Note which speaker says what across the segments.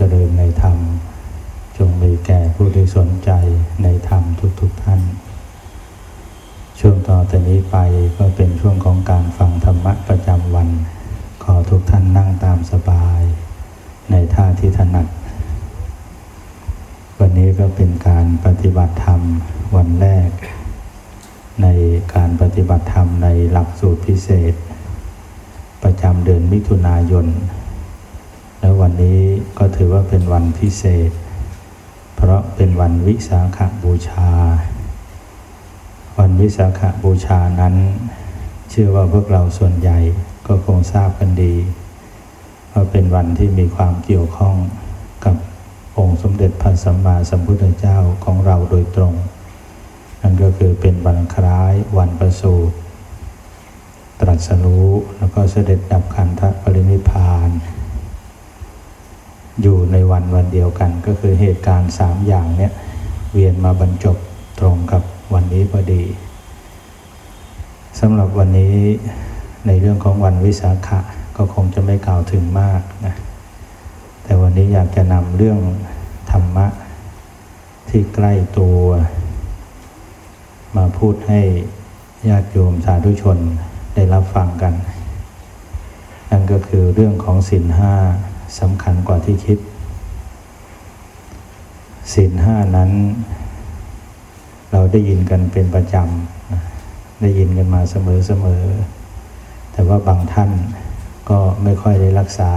Speaker 1: เจริญในธรรม จงมีแก่ผู้ที่สนใจในธรรมทุกๆทท่าน ช่วงต่อแต่นี้ไปก็เป็นช่วงของการฟังธรรมะประจำวัน ขอทุกท่านนั่งตามสบาย ในท่าที่ถนัด วันนี้ก็เป็นการปฏิบัติธรรมวันแรก ในการปฏิบัติธรรมในหลักสูตรพิเศษ ประจำเดือนมิถุนายน แล้ววันนี้ก็ถือว่าเป็นวันพิเศษ เพราะเป็นวันวิสาขบูชา วันวิสาขบูชานั้น เชื่อว่าพวกเราส่วนใหญ่ก็คงทราบกันดีว่าเป็นวันที่มีความเกี่ยวข้องกับองค์สมเด็จพระสัมมาสัมพุทธเจ้าของเราโดยตรง นั่นก็คือเป็นวันคล้ายวันประสูติตรัสรู้แล้วก็เสด็จดับขันธปรินิพาน อยู่ในวันวันเดียวกัน ก็คือเหตุการณ์สามอย่างเนี้ยเวียนมาบรรจบตรงกับวันนี้พอดีสำหรับวันนี้ในเรื่องของวันวิสาขะก็คงจะไม่กล่าวถึงมากนะแต่วันนี้อยากจะนำเรื่องธรรมะ ที่ใกล้ตัว มาพูดให้ญาติโยมสาธุชนได้รับฟังกัน นั่นก็คือเรื่องของศีลห้า สำคัญกว่าที่คิดศีลห้านั้น เราได้ยินกันเป็นประจำได้ยินกันมาเสมอๆแต่ว่าบางท่านก็ไม่ค่อยได้รักษา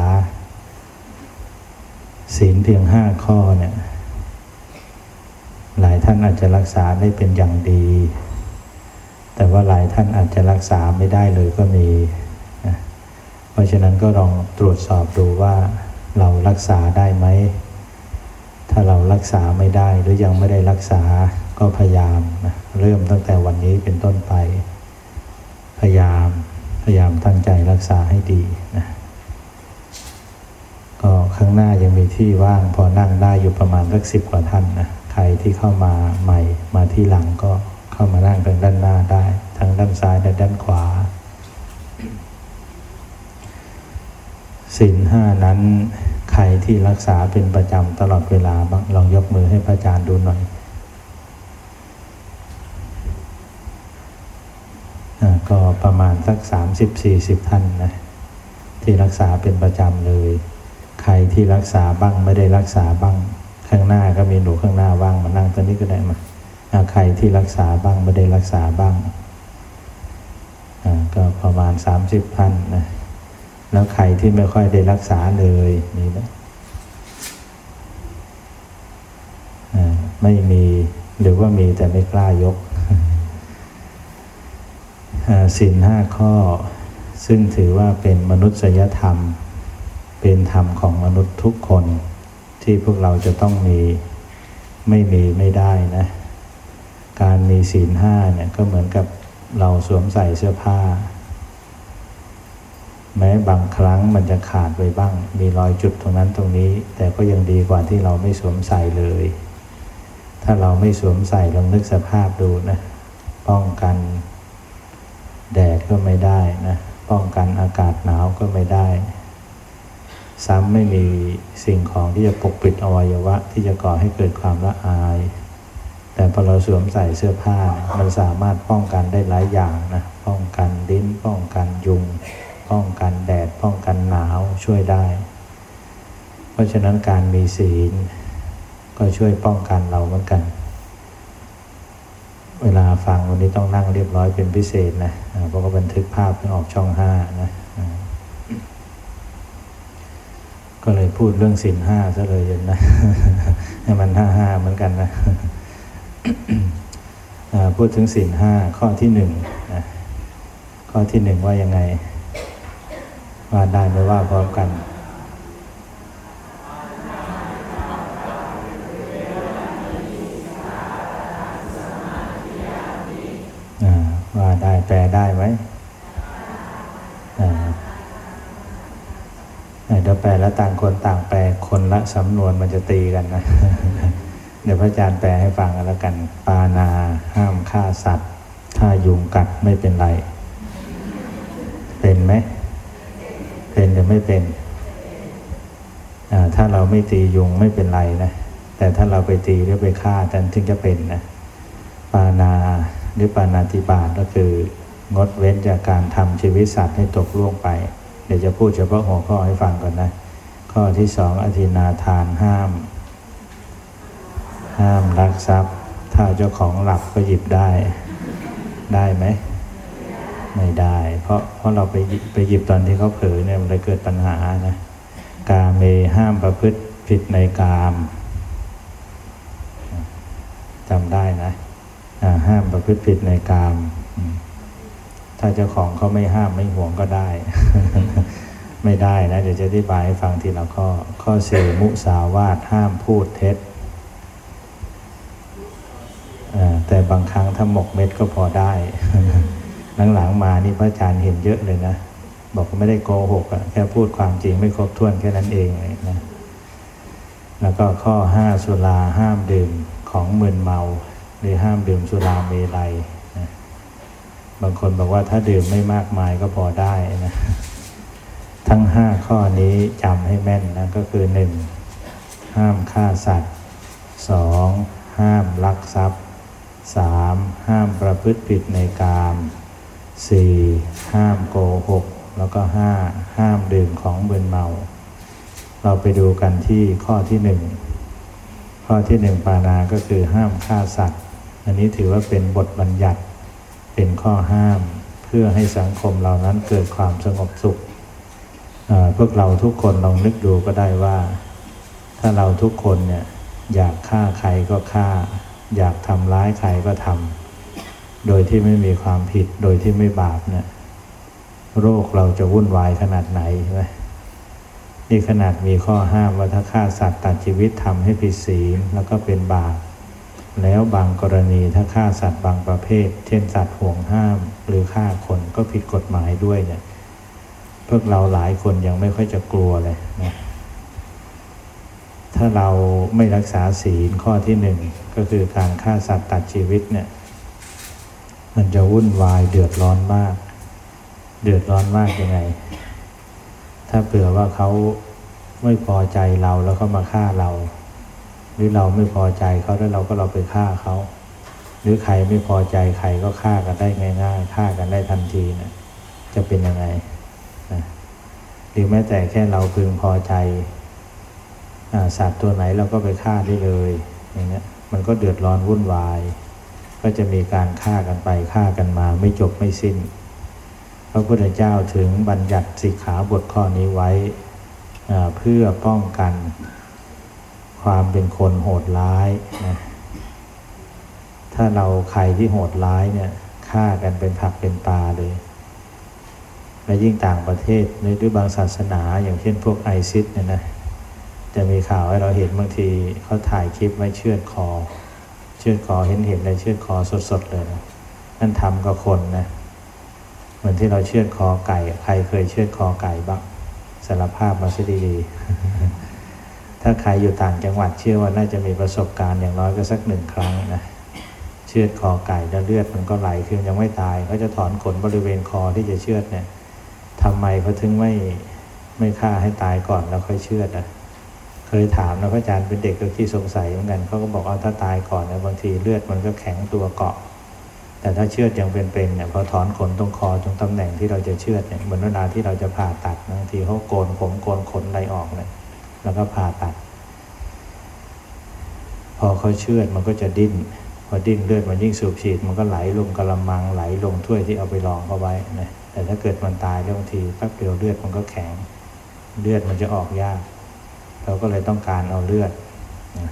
Speaker 1: ศีลเพียงห้าข้อเนี่ยหลายท่านอาจจะรักษาได้เป็นอย่างดี แต่ว่าหลายท่านอาจจะรักษาไม่ได้เลยก็มี เพราะฉะนั้นก็ลองตรวจสอบดูว่าเรารักษาได้ไหม ถ้าเรารักษาไม่ได้หรือยังไม่ได้รักษาก็พยายามนะเริ่มตั้งแต่วันนี้เป็นต้นไป พยายามพยายามตั้งใจรักษาให้ดีนะก็ข้างหน้ายังมีที่ว่างพอนั่งได้อยู่ประมาณสักสิบกว่าท่านนะใครที่เข้ามาใหม่มาที่หลังก็เข้ามานั่งกันด้านหน้าได้ ทั้งด้านซ้ายและด้านขวา ศีลห้านั้นใครที่รักษาเป็นประจำตลอดเวลาบ้างลองยกมือให้พระอาจารย์ดูหน่อยอก็ประมาณสักสามสิบสี่สิบท่านนะที่รักษาเป็นประจำเลย ใครที่รักษาบ้างไม่ได้รักษาบ้าง ข้างหน้าก็มีหนูข้างหน้าว่างมานั่งตรงนี้ก็ได้มาใครที่รักษาบ้างไม่ได้รักษาบ้างก็ประมาณสามสิบท่านนะ แล้วใครที่ไม่ค่อยได้รักษาเลยมีไหมไม่มีหรือว่ามีแต่ไม่กล้ายกสินห้าข้อ ซึ่งถือว่าเป็นมนุษยธรรม เป็นธรรมของมนุษย์ทุกคน ที่พวกเราจะต้องมีไม่มีไม่ได้นะ การมีศีลห้าเนี่ยก็เหมือนกับเราสวมใส่เสื้อผ้า แม้บางครั้งมันจะขาดไปบ้าง มีรอยจุดตรงนั้นตรงนี้ แต่ก็ยังดีกว่าที่เราไม่สวมใส่เลย ถ้าเราไม่สวมใส่ลองนึกสภาพดูนะ ป้องกัน แดดก็ไม่ได้นะ ป้องกันอากาศหนาวก็ไม่ได้ ซ้ำไม่มีสิ่งของที่จะปกปิดอวัยวะ ที่จะก่อให้เกิดความละอาย แต่พอเราสวมใส่เสื้อผ้า มันสามารถป้องกันได้หลายอย่างนะ ป้องกันดิ้น ป้องกันยุง ป้องกันแดดป้องกันหนาวช่วยได้ เพราะฉะนั้นการมีศีล ก็ช่วยป้องกันเราเหมือนกัน เวลาฟังวันนี้ต้องนั่งเรียบร้อยเป็นพิเศษนะเพราะก็บันทึกภาพออกช่องห้านะก็เลยพูดเรื่องศีลห้าซะเลยนะให้มันห้าห้าเหมือนกันนะพูดถึงศีลห้าข้อที่หนึ่งข้อที่หนึ่งว่ายังไง ว่าได้ไม่ว่าพร้อมกันว่าได้แปลได้ไหมเดี๋ยวแปลแล้วต่างคนต่างแปลคนละสำนวนมันจะตีกันนะ เดี๋ยวพระอาจารย์แปลให้ฟังกันแล้วกัน ปานาห้ามฆ่าสัตว์ ถ้ายุงกัดไม่เป็นไร เป็นไหม เป็นหรือไม่เป็น ถ้าเราไม่ตียุงไม่เป็นไรนะ แต่ถ้าเราไปตีหรือไปฆ่าแต่ถึงจะเป็นนะปานาหรือปานาติบาตก็คืองดเว้นจากการทำชีวิตสัตว์ให้ตกล่วงไป เดี๋ยวจะพูดเฉพาะหัวข้อให้ฟังก่อนนะ ข้อที่สองอธินาทานห้าม ห้ามรักทรัพย์ ถ้าเจ้าของหลับก็หยิบได้ ได้ไหม ไม่ได้ เพราะเพราะเราไปไปหยิบตอนที่เขาเผลอเนี่ยมันเลยเกิดปัญหานะกาเมห้ามประพฤติผิดในกามจำได้นะห้ามประพฤติผิดในกาม ถ้าเจ้าของเขาไม่ห้ามไม่ห่วงก็ได้ ไม่ได้นะ เดี๋ยวจะอธิบายให้ฟังทีละข้อ ข้อเสี่มุสาวาทห้ามพูดเท็จแต่บางครั้งถ้าหมกเม็ดก็พอได้ หลังๆมานี่พระอาจารย์เห็นเยอะเลยนะ บอกไม่ได้โกหกอะแค่พูดความจริงไม่ครบถ้วนแค่นั้นเองเลยนะ แล้วก็ข้อห้าสุราห้ามดื่มของมึนเมา หรือห้ามดื่มสุราเมลัยนะบางคนบอกว่าถ้าดื่มไม่มากมายก็พอได้นะ ทั้งห้าข้อนี้จำให้แม่นนะก็คือหนึ่งห้ามฆ่าสัตว์สองห้ามลักทรัพย์สามห้ามประพฤติผิดในกาม สี่ห้ามโกหก แล้วก็ห้าห้ามดื่มของเบืนเมา เราไปดูกันที่ข้อที่หนึ่งข้อที่หนึ่งปานาก็คือห้ามฆ่าสัตว์ อันนี้ถือว่าเป็นบทบัญญัติ เป็นข้อห้ามเพื่อให้สังคมเรานั้นเกิดความสงบสุข พวกเราทุกคนลองนึกดูก็ได้ว่า ถ้าเราทุกคนเนี่ยอยากฆ่าใครก็ฆ่า อยากทำร้ายใครก็ทำ โดยที่ไม่มีความผิด โดยที่ไม่บาปเนี่ย โรคเราจะวุ่นวายขนาดไหนใช่ไหมนี่ขนาดมีข้อห้ามว่าถ้าฆ่าสัตว์ตัดชีวิตทำให้ผิดศีลแล้วก็เป็นบาป แล้วบางกรณีถ้าฆ่าสัตว์บางประเภท เช่นสัตว์ห่วงห้าม หรือฆ่าคนก็ผิดกฎหมายด้วยเนี่ยพวกเราหลายคนยังไม่ค่อยจะกลัวเลยนะถ้าเราไม่รักษาศีลข้อที่หนึ่งก็คือการฆ่าสัตว์ตัดชีวิตเนี่ย มันจะวุ่นวายเดือดร้อนมาก เดือดร้อนมากยังไง ถ้าเผื่อว่าเขาไม่พอใจเราแล้วเขามาฆ่าเรา หรือเราไม่พอใจเขาแล้วเราก็เราไปฆ่าเขาหรือใครไม่พอใจใครก็ฆ่ากันได้ง่ายๆฆ่ากันได้ทันทีนะจะเป็นยังไงนะหรือแม้แต่แค่เราพึงพอใจอสัตว์ตัวไหนเราก็ไปฆ่าได้เลยอย่างเงี้ยมันก็เดือดร้อนวุ่นวาย ก็จะมีการฆ่ากันไปฆ่ากันมาไม่จบไม่สิ้น พระพุทธเจ้าถึงบัญญัติสิกขาบทข้อนี้ไว้ เพื่อป้องกันความเป็นคนโหดร้ายนะถ้าเราใครที่โหดร้ายเนี่ยฆ่ากันเป็นผักเป็นปลาเลย และยิ่งต่างประเทศในด้วยบางศาสนาอย่างเช่นพวกไอซิสเนี่ยนะจะมีข่าวให้เราเห็นบางทีเขาถ่ายคลิปไว้เชือดคอ เชื่อดคอเห็นเห็นเลยเชื่อดคอสดๆเลยนะนั่นทำกับคนนะเหมือนที่เราเชื่อดคอไก่ ใครเคยเชื่อดคอไก่บ้างสารภาพมาสิดีๆถ้าใครอยู่ต่างจังหวัดเชื่อว่าน่าจะมีประสบการณ์อย่างน้อยก็สักหนึ่งครั้งนะเชือดคอไก่แล้วเลือดมันก็ไหลคือยังไม่ตายเขาจะถอนขนบริเวณคอที่จะเชือดเนี่ยทำไมเขาถึงไม่ไม่ฆ่าให้ตายก่อนแล้วค่อยเชือดอะ เคยถามนะพระอาจารย์เป็นเด็กก็ที่สงสัยเหมือนกันเขาก็บอกว่าถ้าตายก่อนเนี่ยบางทีเลือดมันก็แข็งตัวเกาะ แต่ถ้าเชือดยังเป็นๆเนี่ยพอถอนขนตรงคอตรงตำแหน่งที่เราจะเชือดเนี่ยเหมือนเวลาที่เราจะผ่าตัดบางทีเขาโกนผมโกนขนอะไรออกเลยแล้วก็ผ่าตัด พอเขาเชือดมันก็จะดิ้นพอดิ้นเลือดมันยิ่งสูบฉีด มันก็ไหลลงกระมังไหลลงถ้วยที่เอาไปรองเข้าไว้นะแต่ถ้าเกิดมันตายบางทีแป๊บเดียวเลือดมันก็แข็ง เลือดมันจะออกยาก เราก็เลยต้องการเอาเลือดนะ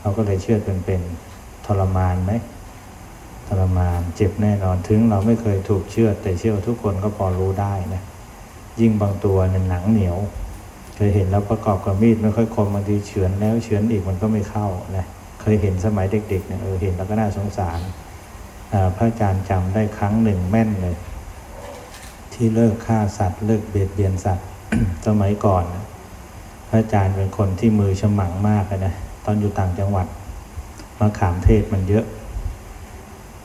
Speaker 1: เราก็เลยเชือดเป็นๆทรมานไหมทรมานเจ็บแน่นอนถึงเราไม่เคยถูกเชือดแต่เชื่อทุกคนก็พอรู้ได้นะยิ่งบางตัวเนี่ยหนังเหนียว เคยเห็นแล้วประกอบกับมีดไม่ค่อยคมบางทีเฉือนแล้วเฉือนอีกมันก็ไม่เข้านะเคยเห็นสมัยเด็กๆเนี่ยเออเห็นแล้วก็น่าสงสารพระอาจารย์จำได้ครั้งหนึ่งแม่นเลย ที่เลิกฆ่าสัตว์ เลิกเบียดเบียนสัตว์ สมัยก่อน ระอาจารย์เป็นคนที่มือฉมังมากเลยนะตอนอยู่ต่างจังหวัดมะขามเทศมันเยอะ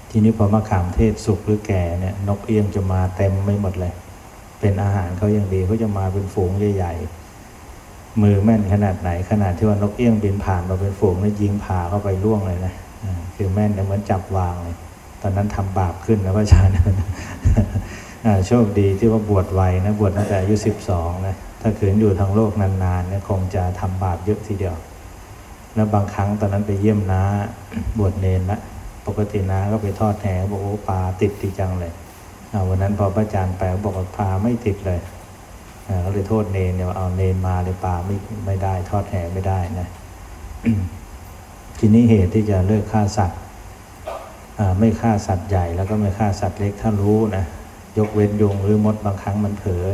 Speaker 1: ทีนี้พอมะขามเทศสุกหรือแก่เนี่ยนกเอี้ยงจะมาเต็มไม่หมดเลย เป็นอาหารเขาอย่างดีเขาจะมาเป็นฝูงใหญ่ๆ มือแม่นขนาดไหน ขนาดที่ว่านกเอี้ยงบินผ่านมาเป็นฝูงแล้วยิงผ่าเข้าไปล่วงเลยนะคือแม่นเหมือนจับวางเลยตอนนั้นทำบาปขึ้นแล้วพระอาจารย์โชคดีที่ว่าบวชไวนะบวชตั้งแต่อายุสิบสองนะ ถ้าขืนอยู่ทางโลกนานๆเนี่ยคงจะทำบาปเยอะทีเดียว แล้วบางครั้งตอนนั้นไปเยี่ยมน้าบวชเนนละปกติน้าก็ไปทอดแหบอกโอ้ปลาติดดีจังเลยวันนั้นพอพระอาจารย์ไปบอกว่าปลาไม่ติดเลยก็เลยโทษเนนเนี่ยเอาเนนมาเลยปลาไม่ไม่ได้ ทอดแหไม่ได้นะทีนี้เหตุที่จะเลิกฆ่าสัตว์ไม่ฆ่าสัตว์ใหญ่แล้วก็ไม่ฆ่าสัตว์เล็กถ้ารู้นะยกเว้นยุงหรือมดบางครั้งมันเผลอ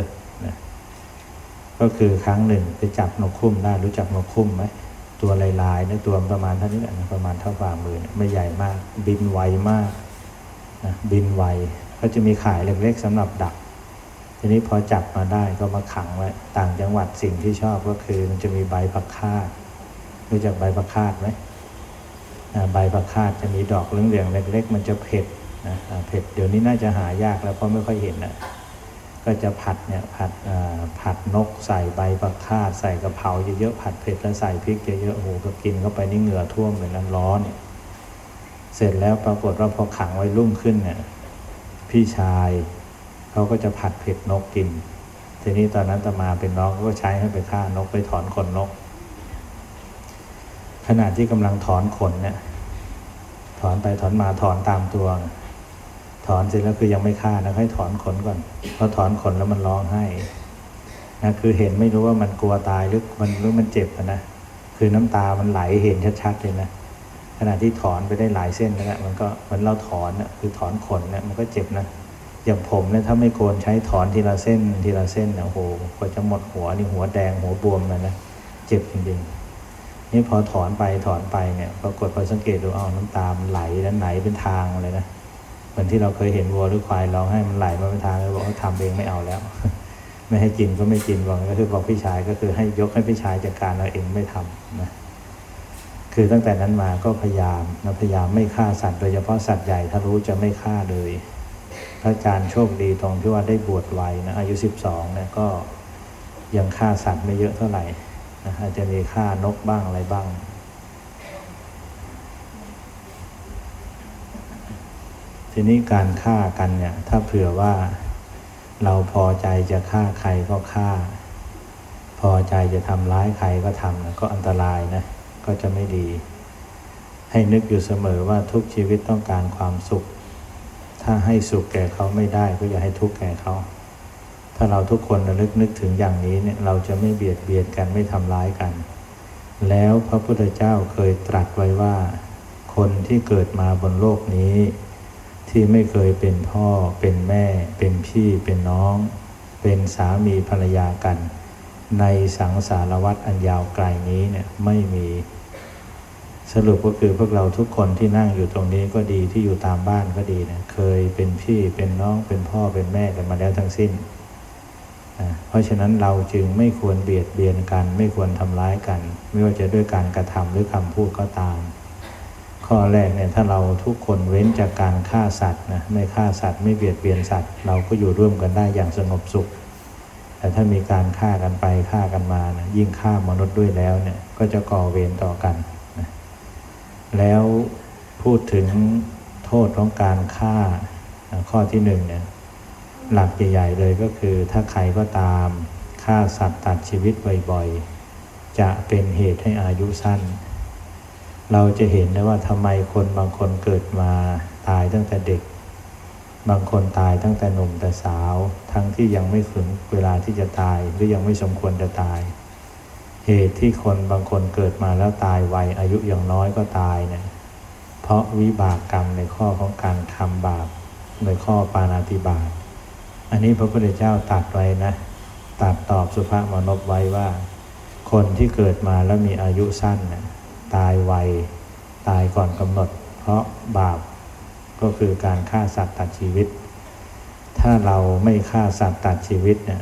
Speaker 1: ก็คือครั้งหนึ่งไปจับนกคุ้มได้รู้จักนกคุ้มไหมตัวลายๆนะตัวประมาณเท่านี้แหละประมาณเท่าฝ่ามือไม่ใหญ่มาก บินไวมากนะบินไวก็จะมีขายเล็กๆสำหรับดัก ทีนี้พอจับมาได้ก็มาขังไว้ต่างจังหวัดสิ่งที่ชอบก็คือมันจะมีใบผักคาดรู้จักใบผักคาดไหมใบผักคาดจะมีดอกเหลืองๆเล็ก ๆ มันจะเผ็ดนะเผ็ดเดี๋ยวนี้น่าจะหายากแล้วเพราะไม่ค่อยเห็นนะ ก็จะผัดเนี่ยผัดผัดนกใส่ใบผักคาดใส่กระเพราเยอะๆผัดเผ็ดแล้วใส่พริกเยอะๆโอ้โหก็กินเข้าไปนี่เหงื่อท่วมเลยนะร้อนเสร็จแล้วปรากฏว่าพอขังไว้รุ่งขึ้นเนี่ยพี่ชายเขาก็จะผัดเผ็ดนกกิน ทีนี้ตอนนั้นตมาเป็นน้องก็ใช้ให้ไปฆ่านกไปถอนขนนก ขณะที่กำลังถอนขนเนี่ยถอนไปถอนมาถอนตามตัว ถอนเสร็จแล้วคือยังไม่ฆ่านะให้ถอนขนก่อนพอถอนขนแล้วมันร้องไห้นะคือเห็นไม่รู้ว่ามันกลัวตายหรือมันหรู้มันเจ็บนะคือน้ำตามันไหลเห็นชัดๆเลยนะขณะที่ถอนไปได้หลายเส้นนะมันก็มันเราถอนนะคือถอนขนเนะมันก็เจ็บนะอย่างผมเนี่ยถ้าไม่โกนใช้ถอนทีละเส้นทีละเส้นเนี่ยโอ้โหกว่าจะหมดหัวนี่หัวแดงหัวบวมเลยนะเจ็บจริงๆนี่พอถอนไปถอนไปเนี่ยปรากฏพอสังเกตดูเอาน้ำตามันไหลแล้วไหลเป็นทางเลยนะ มือนที่เราเคยเห็นวัวหรือควายร้องให้มันไหลมาเป็นทางแล้วบอกเขาทำเองไม่เอาแล้ว ไม่ให้กินก็ไม่กินบอกก็คือบอกพี่ชายก็คือให้ยกให้พี่ชายจัดการเราเองไม่ทำนะคือตั้งแต่นั้นมาก็พยายามนะพยายามไม่ฆ่าสัตว์โดยเฉพาะสัตว์ใหญ่ถ้ารู้จะไม่ฆ่าเลยพระอาจารย์โชคดีตรงที่ว่าได้บวชไวนะอายุสิบสองเนี่ยก็ยังฆ่าสัตว์ไม่เยอะเท่าไหร่นะอาจจะมีฆ่านกบ้างอะไรบ้าง ทีนี้การฆ่ากันเนี่ย ถ้าเผื่อว่าเราพอใจจะฆ่าใครก็ฆ่า พอใจจะทำร้ายใครก็ทำนะก็อันตรายนะ ก็จะไม่ดี ให้นึกอยู่เสมอว่าทุกชีวิตต้องการความสุข ถ้าให้สุขแก่เขาไม่ได้ก็อย่าให้ทุกข์แก่เขา ถ้าเราทุกคนระลึกนึกถึงอย่างนี้เนี่ย เราจะไม่เบียดเบียนกันไม่ทำร้ายกัน แล้วพระพุทธเจ้าเคยตรัสไว้ว่า คนที่เกิดมาบนโลกนี้ ที่ไม่เคยเป็นพ่อ เป็นแม่ เป็นพี่เป็นน้อง เป็นสามีภรรยากัน ในสังสารวัฏอันยาวไกลนี้เนี่ยไม่มีสรุปก็คือพวกเราทุกคนที่นั่งอยู่ตรงนี้ก็ดีที่อยู่ตามบ้านก็ดีนะเคยเป็นพี่เป็นน้องเป็นพ่อเป็นแม่กันมาแล้วทั้งสิ้นเพราะฉะนั้นเราจึงไม่ควรเบียดเบียนกัน ไม่ควรทำร้ายกัน ไม่ว่าจะด้วยการกระทำหรือคำพูดก็ตาม ข้อแรกเนี่ยถ้าเราทุกคนเว้นจากการฆ่าสัตว์นะไม่ฆ่าสัตว์ไม่เบียดเบียนสัตว์ เราก็อยู่ร่วมกันได้อย่างสงบสุข แต่ถ้ามีการฆ่ากันไปฆ่ากันมานะยิ่งฆ่ามนุษย์ด้วยแล้วเนี่ยก็จะก่อเวรต่อกันแล้วพูดถึงโทษของการฆ่าข้อที่หนึ่งเนี่ยหลักใหญ่ๆเลยก็คือถ้าใครก็ตามฆ่าสัตว์ตัดชีวิตบ่อยๆ จะเป็นเหตุให้อายุสั้น เราจะเห็นได้ว่าทำไมคนบางคนเกิดมาตายตั้งแต่เด็ก บางคนตายตั้งแต่หนุ่มแต่สาว ทั้งที่ยังไม่ถึงเวลาที่จะตายหรือยังไม่สมควรจะตาย เหตุที่คนบางคนเกิดมาแล้วตายไวอายุอยังน้อยก็ตายเนี่ยเพราะวิบากกรรมในข้อของการทำบาปในข้อปานาติบาตอันนี้พระพุทธเจ้าตัดไว้นะตัดตอบสุภาพมนบไว้ว่า คนที่เกิดมาแล้วมีอายุสั้นเนี่ย ตายไว ตายก่อนกำหนด เพราะบาปก็คือการฆ่าสัตว์ตัดชีวิต ถ้าเราไม่ฆ่าสัตว์ตัดชีวิตเนี่ย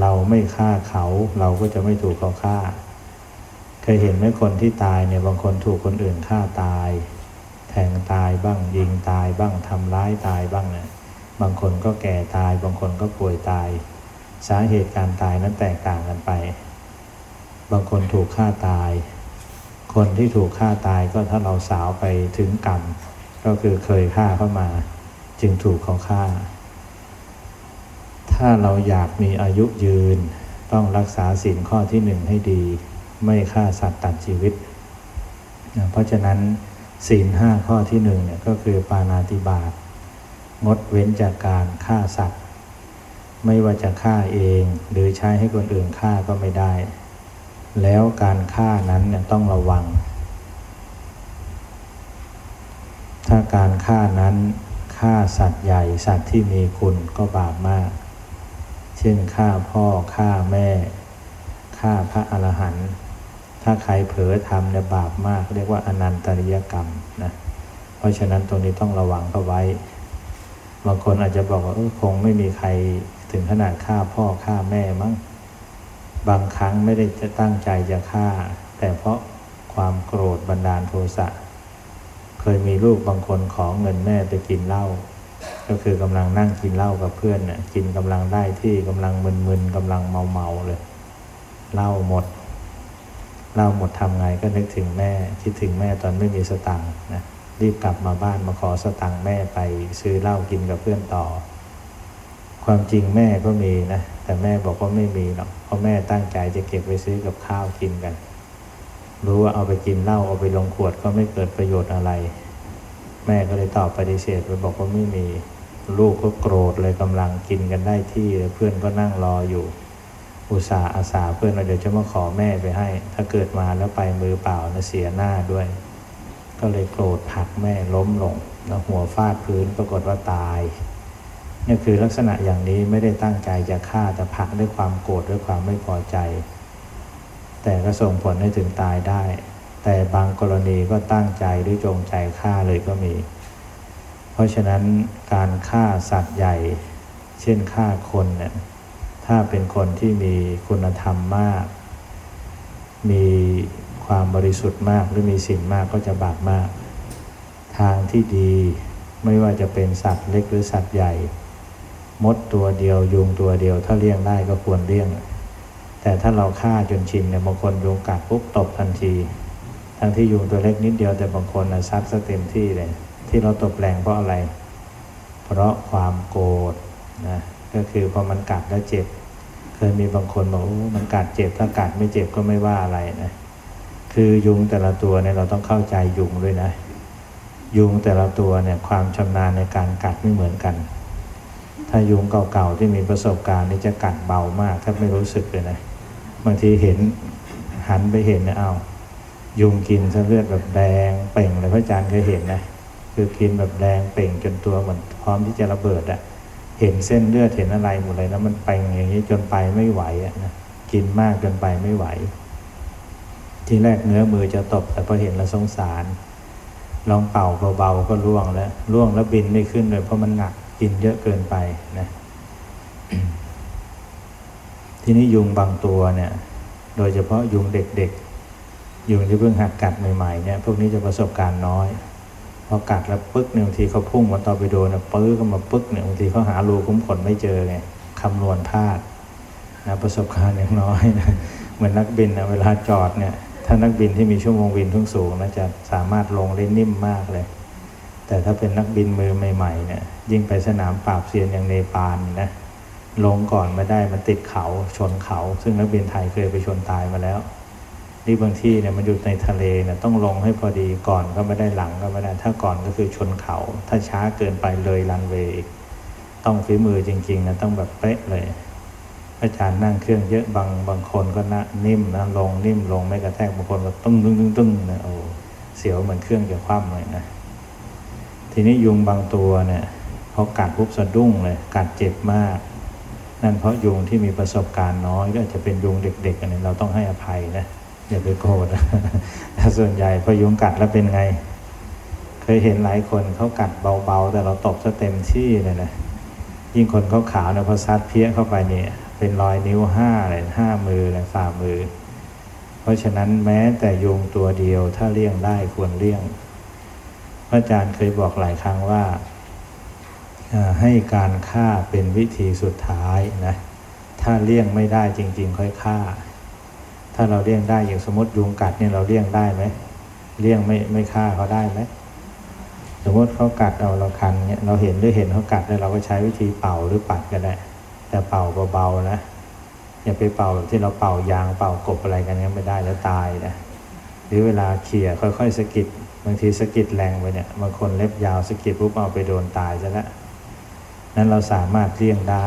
Speaker 1: เราไม่ฆ่าเขาเราก็จะไม่ถูกเขาฆ่า เคยเห็นไหมคนที่ตายเนี่ยบางคนถูกคนอื่นฆ่าตาย แทงตายบ้างยิงตายบ้างทำร้ายตายบ้างเนี่ยบางคนก็แก่ตาย บางคนก็ป่วยตาย สาเหตุการตายนั้นแตกต่างกันไป บางคนถูกฆ่าตาย คนที่ถูกฆ่าตายก็ถ้าเราสาวไปถึงกรรม ก็คือเคยฆ่าเข้ามา จึงถูกเขาฆ่า ถ้าเราอยากมีอายุยืน ต้องรักษาศีลข้อที่หนึ่งให้ดี ไม่ฆ่าสัตว์ตัดชีวิต เพราะฉะนั้นศีลห้าข้อที่หนึ่งเนี่ยก็คือปานาติบาตงดเว้นจากการฆ่าสัตว์ ไม่ว่าจะฆ่าเอง หรือใช้ให้คนอื่นฆ่าก็ไม่ได้ แล้วการฆ่านั้นเนี่ยต้องระวัง ถ้าการฆ่านั้นฆ่าสัตว์ใหญ่สัตว์ที่มีคุณก็บาปมาก เช่นฆ่าพ่อฆ่าแม่ฆ่าพระอรหันต์ถ้าใครเผลอทำเนี่ยบาปมาก เรียกว่าอนันตริยกรรมนะเพราะฉะนั้นตรงนี้ต้องระวังเข้าไว้ บางคนอาจจะบอกว่าคงไม่มีใครถึงขนาดฆ่าพ่อฆ่าแม่มั้ง บางครั้งไม่ได้จะตั้งใจจะฆ่า แต่เพราะความโกรธบันดาลโทสะเคยมีลูกบางคนขอเงินแม่ไปกินเหล้าก็คือกำลังนั่งกินเหล้ากับเพื่อนเนี่ยกินกำลังได้ที่กำลังมึนๆกำลังเมาๆเลยเหล้าหมดเราหมดทำไงก็นึกถึงแม่ คิดถึงแม่ตอนไม่มีสตังค์นะรีบกลับมาบ้านมาขอสตังค์แม่ไปซื้อเหล้ากินกับเพื่อนต่อ ความจริงแม่ก็มีนะ แต่แม่บอกว่าไม่มีหรอกเพราะแม่ตั้งใจจะเก็บไปซื้อกับข้าวกินกัน รู้ว่าเอาไปกินเหล้าเอาไปลงขวดก็ไม่เกิดประโยชน์อะไร แม่ก็เลยตอบปฏิเสธไปบอกว่าไม่มีลูกก็โกรธเลยกำลังกินกันได้ที่เพื่อนก็นั่งรออยู่ อุตส่าห์อาสาเพื่อนเราเดี๋ยวจะมาขอแม่ไปให้ ถ้าเกิดมาแล้วไปมือเปล่านะเสียหน้าด้วย ก็เลยโกรธผักแม่ล้มลงแล้วหัวฟาดพื้นปรากฏว่าตาย นี่คือลักษณะอย่างนี้ไม่ได้ตั้งใจจะฆ่าแต่ผักด้วยความโกรธด้วยความไม่พอใจ แต่ก็ส่งผลให้ถึงตายได้ แต่บางกรณีก็ตั้งใจหรือจงใจฆ่าเลยก็มี เพราะฉะนั้นการฆ่าสัตว์ใหญ่ เช่นฆ่าคนเนี่ยถ้าเป็นคนที่มีคุณธรรมมาก มีความบริสุทธิ์มากหรือมีสิ่งมากก็จะบาปมาก ทางที่ดีไม่ว่าจะเป็นสัตว์เล็กหรือสัตว์ใหญ่ มดตัวเดียว ยุงตัวเดียว ถ้าเลี้ยงได้ก็ควรเลี้ยง แต่ถ้าเราฆ่าจนชินเนี่ยบางคนยุงกัดปุ๊บตบทันที ทั้งที่ยุงตัวเล็กนิดเดียวแต่บางคนนะซัดซะเต็มที่เลย ที่เราตบแรงเพราะอะไร เพราะความโกรธนะก็คือพอมันกัดแล้วเจ็บ เคยมีบางคนบอกมันกัดเจ็บถ้ากัดไม่เจ็บก็ไม่ว่าอะไรนะคือยุงแต่ละตัวเนี่ยเราต้องเข้าใจยุงด้วยนะ ยุงแต่ละตัวเนี่ยความชำนาญในการกัดไม่เหมือนกัน ถ้ายุงเก่าๆที่มีประสบการณ์นี่จะกัดเบามากถ้าไม่รู้สึกเลยนะ บางทีเห็นหันไปเห็นเนี่ยเอายุงกินซะเลือดแบบแดงเป่งเลยพระอาจารย์เคยเห็นนะคือกินแบบแดงเป่งจนตัวเหมือนพร้อมที่จะระเบิดอะเห็นเส้นเลือดเห็นอะไรหมดเลยแล้วมันไปอย่างนี้จนไปไม่ไหวอะนะกินมากจนไปไม่ไหว ทีแรกเนื้อมือจะตบแต่พอเห็นแล้วสงสาร ลองเป่าเบาๆก็ล่วงแล้วล่วงแล้วบินไม่ขึ้นเลยเพราะมันหนัก กินเยอะเกินไปนะทีนี้ยุงบางตัวเนี่ย โดยเฉพาะยุงเด็กๆ ยุงที่เพิ่งหัดกัดใหม่ๆเนี่ยพวกนี้จะประสบการณ์น้อยพอกัดแล้วปึ๊กเนี่ยบางทีเขาพุ่งมาตอไปโดนปื้อก็มาปึ๊กเนี่ยบางทีเขาหารูคุ้มขนไม่เจอไงคำนวณพลาดนะประสบการณ์อย่างน้อยนะเหมือนนักบินนะเวลาจอดเนี่ย ถ้านักบินที่มีชั่วโมงบินทุ่งสูงนะจะสามารถลงได้นิ่มมากเลย แต่ถ้าเป็นนักบินมือใหม่ๆเนี่ยยิ่งไปสนามปราบเซียนอย่างเนปาลนะลงก่อนไม่ได้มันติดเขาชนเขา ซึ่งนักบินไทยเคยไปชนตายมาแล้ว นี่บางที่เนี่ยมันอยู่ในทะเลเนี่ยต้องลงให้พอดีก่อนก็ไม่ได้หลังก็ไม่ได้ ถ้าก่อนก็คือชนเขา ถ้าช้าเกินไปเลยรันเวย์อีกต้องฝีมือจริงๆนะต้องแบบเป๊ะเลยอาจารย์นั่งเครื่องเยอะบางบางคนก็นะนิ่มนะลงนิ่มลงไม่กระแทกบางคนก็ตึ้งตึ้งตึ้งตึ้งนะโอ้เสียวเหมือนเครื่องจะคว่ำเลยนะ ทีนี้ยุงบางตัวเนี่ยพอกัดปุ๊บสะดุ้งเลยกัดเจ็บมาก นั่นเพราะยุงที่มีประสบการณ์น้อยก็จะเป็นยุงเด็กๆอันนี้เราต้องให้อภัยนะอย่าไปโกรธส่วนใหญ่พอยุงกัดแล้วเป็นไง เคยเห็นหลายคนเขากัดเบาๆ แต่เราตบซะเต็มที่เลยนะยิ่งคนเขาขาวเนี่ยพอซัดเพี้ยเข้าไปเนี่ยเป็นรอยนิ้วห้าเลยห้ามือเลยฝ่ามือ เพราะฉะนั้นแม้แต่ยุงตัวเดียวถ้าเลี่ยงได้ควรเลี่ยง ระอาจารย์เคยบอกหลายครั้งว่าให้การฆ่าเป็นวิธีสุดท้ายนะถ้าเลี่ยงไม่ได้จริง ๆ ค่อยฆ่า ถ้าเราเลี่ยงได้อย่างสมมติยุงกัดเนี่ยเราเลี่ยงได้ไหมเลี่ยงไม่ไม่ฆ่าเขาได้ไหมสมมติเขากัดเราเราคันเนี่ยเราเห็นหรือเห็นเขากัดแล้วเราก็ใช้วิธีเป่าหรือปัดก็ได้ แต่เป่าเบาๆนะอย่าไปเป่าแบบที่เราเป่ายางเป่ากบอะไรกันนี้ไม่ได้แล้วตายนะหรือเวลาเขี่ยค่อยๆสะกิด บางทีสกิดแรงไปเนี่ยบางคนเล็บยาวสกิดปุ๊บเอาไปโดนตายซะแล้วนั้นเราสามารถเลี่ยงได้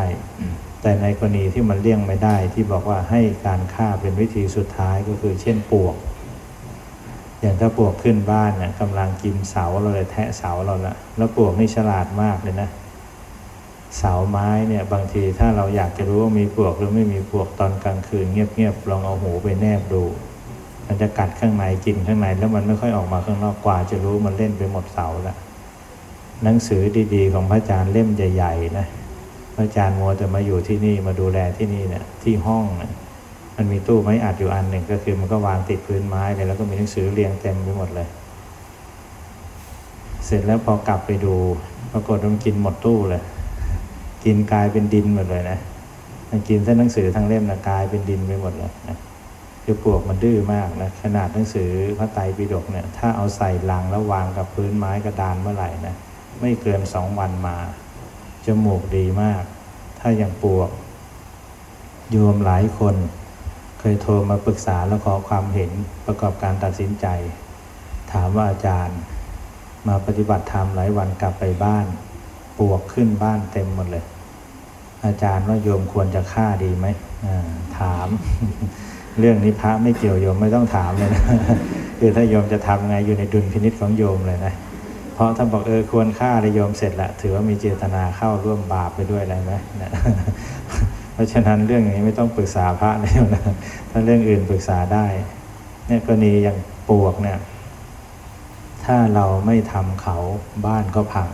Speaker 1: แต่ในกรณีที่มันเลี่ยงไม่ได้ที่บอกว่าให้การฆ่าเป็นวิธีสุดท้ายก็คือเช่นปวก อย่างถ้าปวกขึ้นบ้านเนี่ยกำลังกินเสาเราเลยแทะเสาเราละแล้วปวกนี่ฉลาดมากเลยนะ เสาไม้เนี่ยบางทีถ้าเราอยากจะรู้ว่ามีปวกหรือไม่มีปวกตอนกลางคืนเงียบๆลองเอาหูไปแนบดู มันจะกัดข้างในกินข้างในแล้วมันไม่ค่อยออกมาข้างนอกกว่า จะรู้มันเล่นไปหมดเสาละหนังสือดีๆ ของพระอาจารย์เล่มใหญ่ๆนะพระอาจารย์มัวจะมาอยู่ที่นี่มาดูแลที่นี่เนี่ยที่ห้องนะมันมีตู้ไม้อัดอยู่อันหนึ่งก็คือมันก็วางติดพื้นไม้เลยแล้วก็มีหนังสือเรียงเต็มไปหมดเลย เสร็จแล้วพอกลับไปดู ปรากฏมันกินหมดตู้เลย กินกลายเป็นดินหมดเลยนะมันกินทั้งหนังสือทั้งเล่มนะกลายเป็นดินไปหมดเลยนะ คือปลวกมันดื้อมากนะขนาดหนังสือพระไตรปิฎกเนี่ยถ้าเอาใส่ลังแล้ววางกับพื้นไม้กระดานเมื่อไหร่นะไม่เกินสองวันมาจมูกดีมาก ถ้าอย่างปวก โยมหลายคน เคยโทรมาปรึกษาแล้วขอความเห็นประกอบการตัดสินใจ ถามว่าอาจารย์ มาปฏิบัติธรรมหลายวันกลับไปบ้านปวกขึ้นบ้านเต็มหมดเลย อาจารย์ว่าโยมควรจะฆ่าดีไหมถาม เรื่องนี้พระไม่เกี่ยวโยมไม่ต้องถามเลยนะคือถ้าโยมจะทำไงอยู่ในดุลพินิษของโยมเลยนะเพราะถ้าบอกเออควรฆ่าเลยโยมเสร็จละถือว่ามีเจตนาเข้าร่วมบาปไปด้วยอะไรไหมนะเพราะฉะนั้นเรื่องนี้ไม่ต้องปรึกษาพระเลยนะถ้าเรื่องอื่นปรึกษาได้เนี่ยกรณีอย่างปวกเนี่ยถ้าเราไม่ทำเขาบ้านก็พัง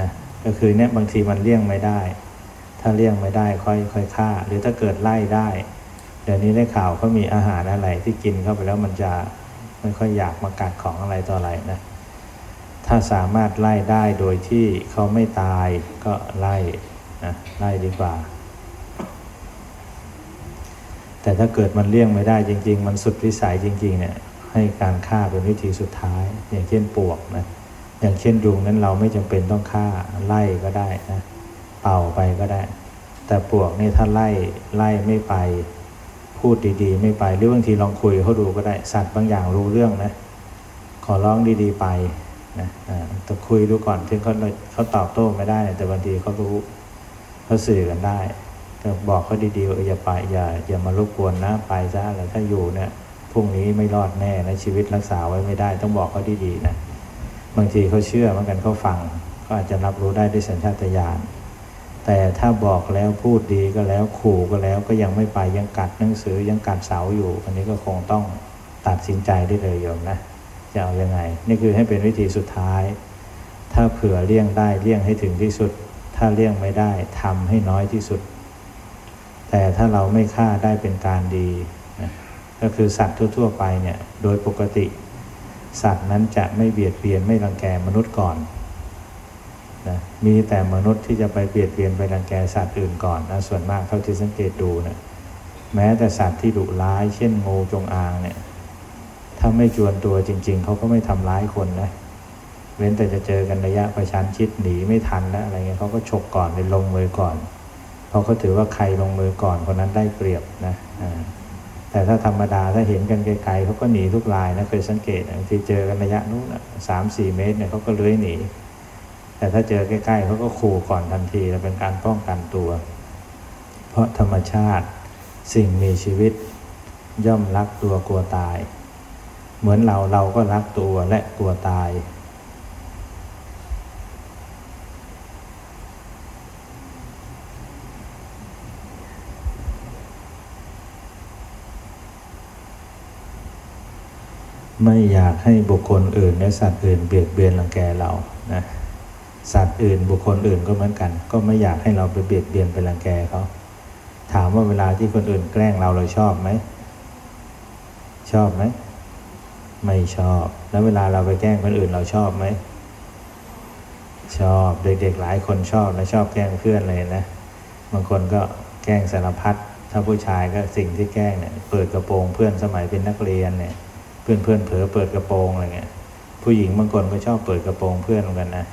Speaker 1: นะก็คือเนี่ยบางทีมันเลี่ยงไม่ได้ ถ้าเลี่ยงไม่ได้ค่อยค่อยฆ่า หรือถ้าเกิดไล่ได้ เดี๋ยวนี้ได้ข่าวเขามีอาหารอะไรที่กินเข้าไปแล้วมันจะไม่ค่อยอยากมากัดของอะไรต่ออะไรนะ ถ้าสามารถไล่ได้โดยที่เขาไม่ตายก็ไล่นะไล่ดีกว่า แต่ถ้าเกิดมันเลี่ยงไม่ได้จริง ๆ มันสุดวิสัยจริง ๆ เนี่ย ให้การฆ่าเป็นวิธีสุดท้าย อย่างเช่นปวกนะอย่างเช่นยุงนั้นเราไม่จำเป็นต้องฆ่าไล่ก็ได้นะเป่าไปก็ได้ แต่ปวกนี่ถ้าไล่ไล่ไม่ไป พูดดีๆ ไม่ไปหรือบางทีลองคุยเขาดูก็ได้สัตว์บางอย่างรู้เรื่องนะ ขอร้องดีๆไปนะต้องคุยดูก่อนถึงเขาเขาตอบโต้ไม่ได้ แต่บางทีเขารู้เขาสื่อกันได้ก็บอกเขาดีๆอย่าไปอย่าอย่ามารบกวนนะไปซะอะไรถ้าอยู่เนี่ยพรุ่งนี้ไม่รอดแน่นะชีวิตรักษาไว้ไม่ได้ ต้องบอกเขาดีๆนะบางทีเขาเชื่อเหมือนกันเขาฟังก็อาจจะรับรู้ได้ด้วยสัญชาตญาณ แต่ถ้าบอกแล้วพูดดีก็แล้วขู่ก็แล้วก็ยังไม่ไปยังกัดหนังสือยังกัดเสาอยู่ อันนี้ก็คงต้องตัดสินใจได้เลยโยมนะจะเอายังไง นี่คือให้เป็นวิธีสุดท้าย ถ้าเผื่อเลี่ยงได้เลี่ยงให้ถึงที่สุด ถ้าเลี่ยงไม่ได้ทำให้น้อยที่สุด แต่ถ้าเราไม่ฆ่าได้เป็นการดีนะก็คือสัตว์ทั่ว ๆ ไปเนี่ยโดยปกติ สัตว์นั้นจะไม่เบียดเบียนไม่รังแกมนุษย์ก่อน นะมีแต่มนุษย์ที่จะไปเบียดเบียนไปรังแกสัตว์อื่นก่อนนะส่วนมากเท่าที่สังเกตดูนะแม้แต่สัตว์ที่ดุร้าย เช่นงูจงอางเนี่ยถ้าไม่จวนตัวจริง ๆเขาก็ไม่ทำร้ายคนนะเว้นแต่จะเจอกันระยะประชันชิดหนีไม่ทันแล้วอะไรเงี้ยเขาก็ฉกก่อนเลยลงมือก่อนเพราะเขาถือว่าใครลงมือก่อนคนนั้นได้เปรียบนะแต่ถ้าธรรมดาถ้าเห็นกันไกลๆเขาก็หนีทุกลายนะเคยสังเกตที่เจอกันระยะนู้นสามสี่เมตรเนี่ยเขาก็เลื้อยหนี แต่ถ้าเจอใกล้ๆเขาก็ขู่ก่อนทันทีและเป็นการป้องกันตัว เพราะธรรมชาติสิ่งมีชีวิต ย่อมรักตัวกลัวตาย เหมือนเราเราก็รักตัวและกลัวตาย ไม่อยากให้บุคคลอื่นและสัตว์อื่นเบียดเบียนรังแกเรานะ สัตว์อื่น บุคคลอื่นก็เหมือนกัน ก็ไม่อยากให้เราไปเบียดเบียนไปรังแกเขาถามว่าเวลาที่คนอื่นแกล้งเราเราชอบไหมชอบไหมไม่ชอบ แล้วเวลาเราไปแกล้งคนอื่นเราชอบไหมชอบเด็กๆหลายคนชอบนะชอบแกล้งเพื่อนเลยนะบางคนก็แกล้งสารพัดถ้าผู้ชายก็สิ่งที่แกล้งเนี่ยเปิดกระโปรงเพื่อนสมัยเป็นนักเรียนเนี่ย เพื่อนเพื่อนเผลอเปิดกระโปรงอะไรเงี้ยผู้หญิงบางคนก็ชอบเปิดกระโปรงเพื่อนเหมือนกันนะ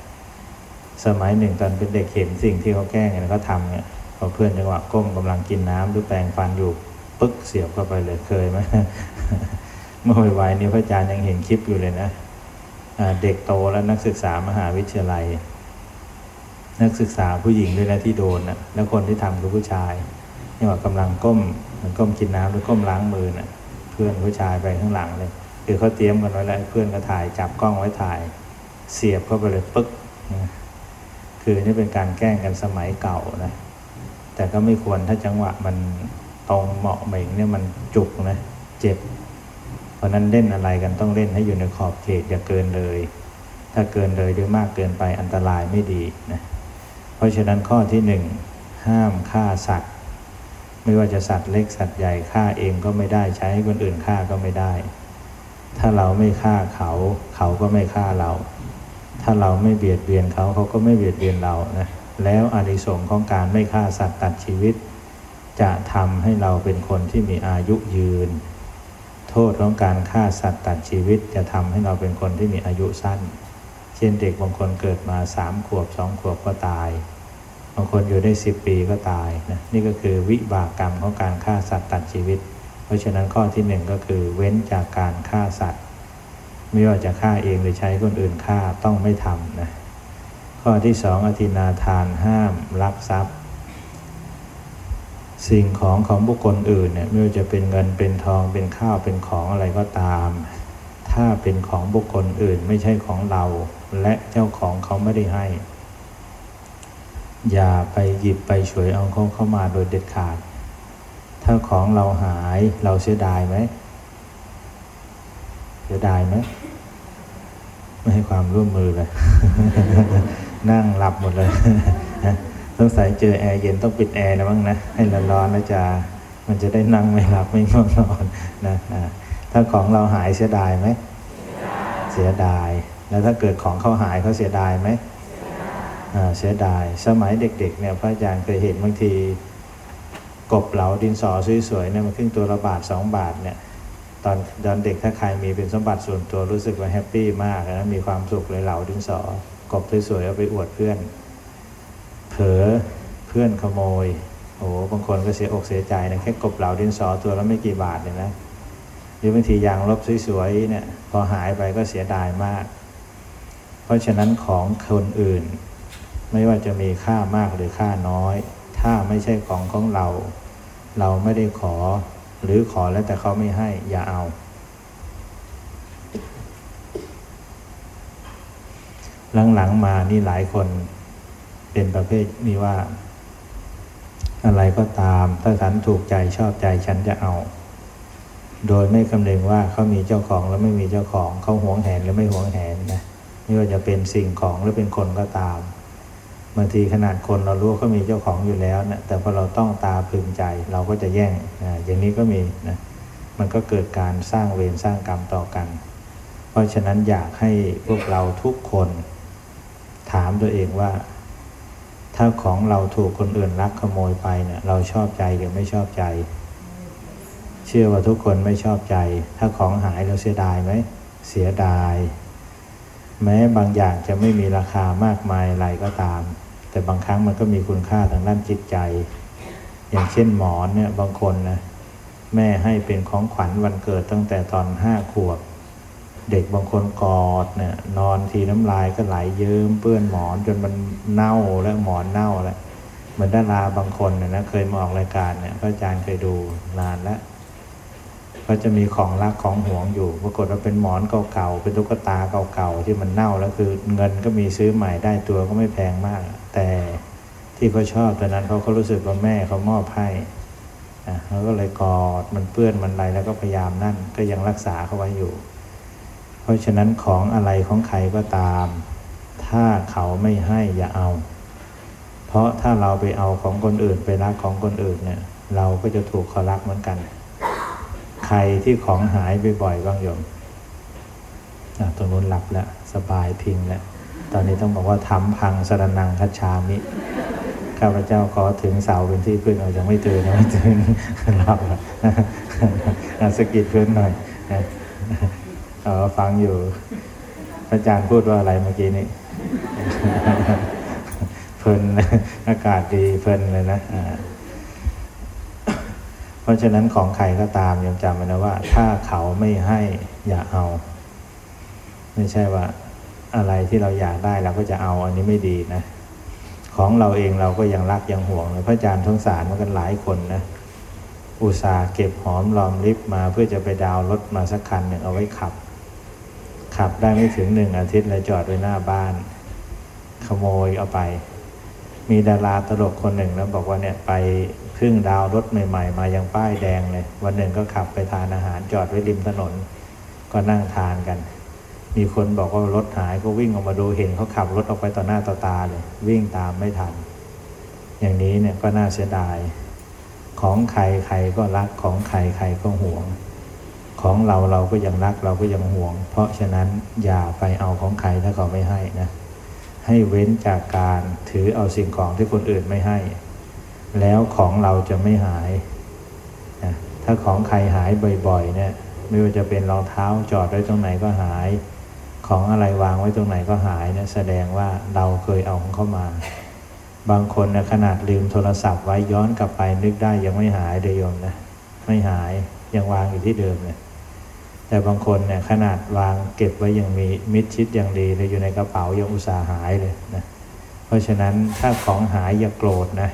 Speaker 1: สมัยหนึ่งตอนเป็นเด็กเห็นสิ่งที่เขาแกล้งเนี่ยเขาทำเนี่ยพอเพื่อนจังหวะก้มกำลังกินน้ำหรือแปรงฟันอยู่ปึ๊กเสียบเข้าไปเลยเคยไหมเมื่อวัยนี้พระอาจารย์ยังเห็นคลิปอยู่เลยนะเด็กโตแล้วนักศึกษามหาวิทยาลัย นักศึกษาผู้หญิงด้วยนะที่โดนนะแล้วคนที่ทำคือผู้ชายนี่ว่ากำลังก้มมันก้มกินน้ำหรือก้มล้างมือนะ่ะ เพื่อนผู้ชายไปข้างหลังเลยคือเขาเตรียมกันไว้แล้วเพื่อนก็ถ่ายจับกล้องไว้ถ่าย เสียบเข้าไปเลยปึ๊ก คือนี่เป็นการแกล้งกันสมัยเก่านะแต่ก็ไม่ควรถ้าจังหวะมันตรงเหมาะเหม่งเนี่ยมันจุกนะเจ็บ เพราะนั้นเล่นอะไรกันต้องเล่นให้อยู่ในขอบเขตอย่าเกินเลย ถ้าเกินเลยหรือมากเกินไปอันตรายไม่ดีนะเพราะฉะนั้นข้อที่หนึ่งห้ามฆ่าสัตว์ ไม่ว่าจะสัตว์เล็กสัตว์ใหญ่ฆ่าเองก็ไม่ได้ใช้ให้คนอื่นฆ่าก็ไม่ได้ ถ้าเราไม่ฆ่าเขา เขาก็ไม่ฆ่าเรา ถ้าเราไม่เบียดเบียนเขาเขาก็ไม่เบียดเบียนเรานะแล้วอานิสงส์ของการไม่ฆ่าสัตว์ตัดชีวิต จะทำให้เราเป็นคนที่มีอายุยืน โทษของการฆ่าสัตว์ตัดชีวิต จะทำให้เราเป็นคนที่มีอายุสั้น เช่นเด็กบางคนเกิดมาสามขวบสองขวบก็ตายบางคนอยู่ได้สิบปีก็ตายนะนี่ก็คือวิบากกรรมของการฆ่าสัตว์ตัดชีวิต เพราะฉะนั้นข้อที่หนึ่งก็คือเว้นจากการฆ่าสัตว์ ไม่ว่าจะฆ่าเองหรือใช้คนอื่นฆ่าต้องไม่ทำนะข้อที่สองอธินาทานห้ามลักทรัพย์ สิ่งของของบุคคลอื่นเนี่ยไม่ว่าจะเป็นเงินเป็นทองเป็นข้าวเป็นของอะไรก็ตาม ถ้าเป็นของบุคคลอื่นไม่ใช่ของเรา และเจ้าของเขาไม่ได้ให้ อย่าไปหยิบไปฉวยเอาเขาเข้ามาโดยเด็ดขาด ถ้าของเราหายเราเสียดายไหมเสียดายไหม ไม่ให้ความร่วมมือเลย นั่งหลับหมดเลยต้องใส่เจอแอร์เย็นต้องปิดแอร์นะบ้างนะ ให้ร้อนๆแล้วจะมันจะได้นั่งไม่หลับไม่ง่วงนอนนะถ้าของเราหายเสียดายไหม เสียดาย แล้วถ้าเกิดของเขาหายเขาเสียดายไหมเสียดาย สมัยเด็กๆเนี่ยพระอาจารย์เคยเห็นบางที กบเหลาดินสอสวยๆเนี่ยมันขึ้นตัวละบาทสองบาทเนี่ย ตอนตอนเด็กถ้าใครมีเป็นสมบัติส่วนตัวรู้สึกว่าแฮปปี้มากนะมีความสุขเลยเหลาดินสอกบสวยๆเอาไปอวดเพื่อน เผลอเพื่อนขโมยโอ้บางคนก็เสียอกเสียใจนะแค่กบเหลาดินสอตัวแล้วไม่กี่บาทเลยนะหรือบางทียางลบสวยๆเนี่ยพอหายไปก็เสียดายมาก เพราะฉะนั้นของคนอื่น ไม่ว่าจะมีค่ามากหรือค่าน้อย ถ้าไม่ใช่ของของเรา เราไม่ได้ขอ หรือขอแล้วแต่เขาไม่ให้ อย่าเอา หลังๆมานี่หลายคนเป็นประเภทนี้ว่า อะไรก็ตาม ถ้าฉันถูกใจชอบใจฉันจะเอา โดยไม่คำนึงว่าเขามีเจ้าของแล้วไม่มีเจ้าของเขาหวงแหนหรือไม่หวงแหนนะไม่ว่าจะเป็นสิ่งของหรือเป็นคนก็ตาม บางทีขนาดคนเรารู้เขามีเจ้าของอยู่แล้วนะแต่พอเราต้องตาพึงใจเราก็จะแย่งนะอย่างนี้ก็มีนะมันก็เกิดการสร้างเวรสร้างกรรมต่อกัน เพราะฉะนั้นอยากให้พวกเราทุกคนถามตัวเองว่า ถ้าของเราถูกคนอื่นลักขโมยไปเนี่ยเราชอบใจหรือไม่ชอบใจ เชื่อว่าทุกคนไม่ชอบใจ ถ้าของหายเราเสียดายไหมเสียดาย แม้บางอย่างจะไม่มีราคามากมายอะไรก็ตาม แต่บางครั้งมันก็มีคุณค่าทางด้านจิตใจ อย่างเช่นหมอนเนี่ยบางคนนะแม่ให้เป็นของขวัญวันเกิดตั้งแต่ตอนห้าขวบ เด็กบางคนกอดเนี่ยนอนทีน้ำลายก็ไหลเยิ้มเปื้อนหมอนจนมันเน่าแล้วหมอนเน่าแล้วเหมือนดาราบางคนเนี่ยนะเคยมาออกรายการเนี่ยพระอาจารย์เคยดูนานแล้วก็จะมีของรักของห่วงอยู่ ปรากฏว่าเป็นหมอนเก่าๆเป็นตุ๊กตาเก่าๆที่มันเน่าแล้วคือเงินก็มีซื้อใหม่ได้ตัวก็ไม่แพงมาก แต่ที่เขาชอบตอนนั้นเขาก็รู้สึกว่าแม่เขามอบให้นะเขาก็เลยกอดมันเปื้อนมันอะไรแล้วก็พยายามนั่นก็ยังรักษาเขาไว้อยู่ เพราะฉะนั้นของอะไรของใครก็ตาม ถ้าเขาไม่ให้อย่าเอา เพราะถ้าเราไปเอาของคนอื่นไปรักของคนอื่นเนี่ย เราก็จะถูกเขารักเหมือนกัน ใครที่ของหายบ่อยๆบ้างโยมตรงนู้นหลับแล้วสบายพิงแล้ว ตอนนี้ต้องบอกว่าทำพังสรนังคัจฉามิข้าพเจ้าขอถึงเสาเป็นที่พึ่งเรายังไม่ตื่นยังไม่ตื่นรับสกิดพื้นหน่อยเออฟังอยู่พระอาจารย์พูดว่าอะไรเมื่อกี้นี้เพลินอากาศดีเพลินเลยนะเพราะฉะนั้นของใครก็ตามยังจำไว้นะว่า ถ้าเขาไม่ให้อย่าเอา ไม่ใช่ว่า อะไรที่เราอยากได้เราก็จะเอาอันนี้ไม่ดีนะ ของเราเองเราก็ยังรักยังห่วงเลยพระอาจารย์ทงสารมากันหลายคนนะอุตส่าห์เก็บหอมรอมริบมาเพื่อจะไปดาวรถมาสักคันหนึ่งเอาไว้ขับ ขับได้ไม่ถึงหนึ่งอาทิตย์เลยจอดไว้หน้าบ้าน ขโมยเอาไป มีดาราตลกคนหนึ่งแล้วบอกว่าเนี่ยไปพึ่งดาวรถใหม่ ๆ มายังป้ายแดงเลย วันหนึ่งก็ขับไปทานอาหารจอดไว้ริมถนน ก็นั่งทานกัน มีคนบอกว่ารถหายก็วิ่งออกมาดูเห็นเขาขับรถออกไปต่อหน้าต่อตาเลย วิ่งตามไม่ทัน อย่างนี้เนี่ยก็น่าเสียดาย ของใครใครก็รักของใครใครก็ห่วง ของเราเราก็ยังรักเราก็ยังห่วง เพราะฉะนั้นอย่าไปเอาของใครถ้าเขาไม่ให้นะให้เว้นจากการถือเอาสิ่งของที่คนอื่นไม่ให้ แล้วของเราจะไม่หายนะถ้าของใครหายบ่อยๆเนี่ยไม่ว่าจะเป็นรองเท้าจอดไว้ตรงไหนก็หาย ของอะไรวางไว้ตรงไหนก็หายเนี่ยแสดงว่าเราเคยเอาของเข้ามา บางคนนะขนาดลืมโทรศัพท์ไว้ย้อนกลับไปนึกได้ยังไม่หายเลยโยมนะไม่หายยังวางอยู่ที่เดิมเลยแต่บางคนเนี่ยขนาดวางเก็บไว้ยังมีมิดชิดอย่างดีเลยอยู่ในกระเป๋ายังอุตส่าห์หายเลยนะเพราะฉะนั้นถ้าของหายอย่าโกรธนะ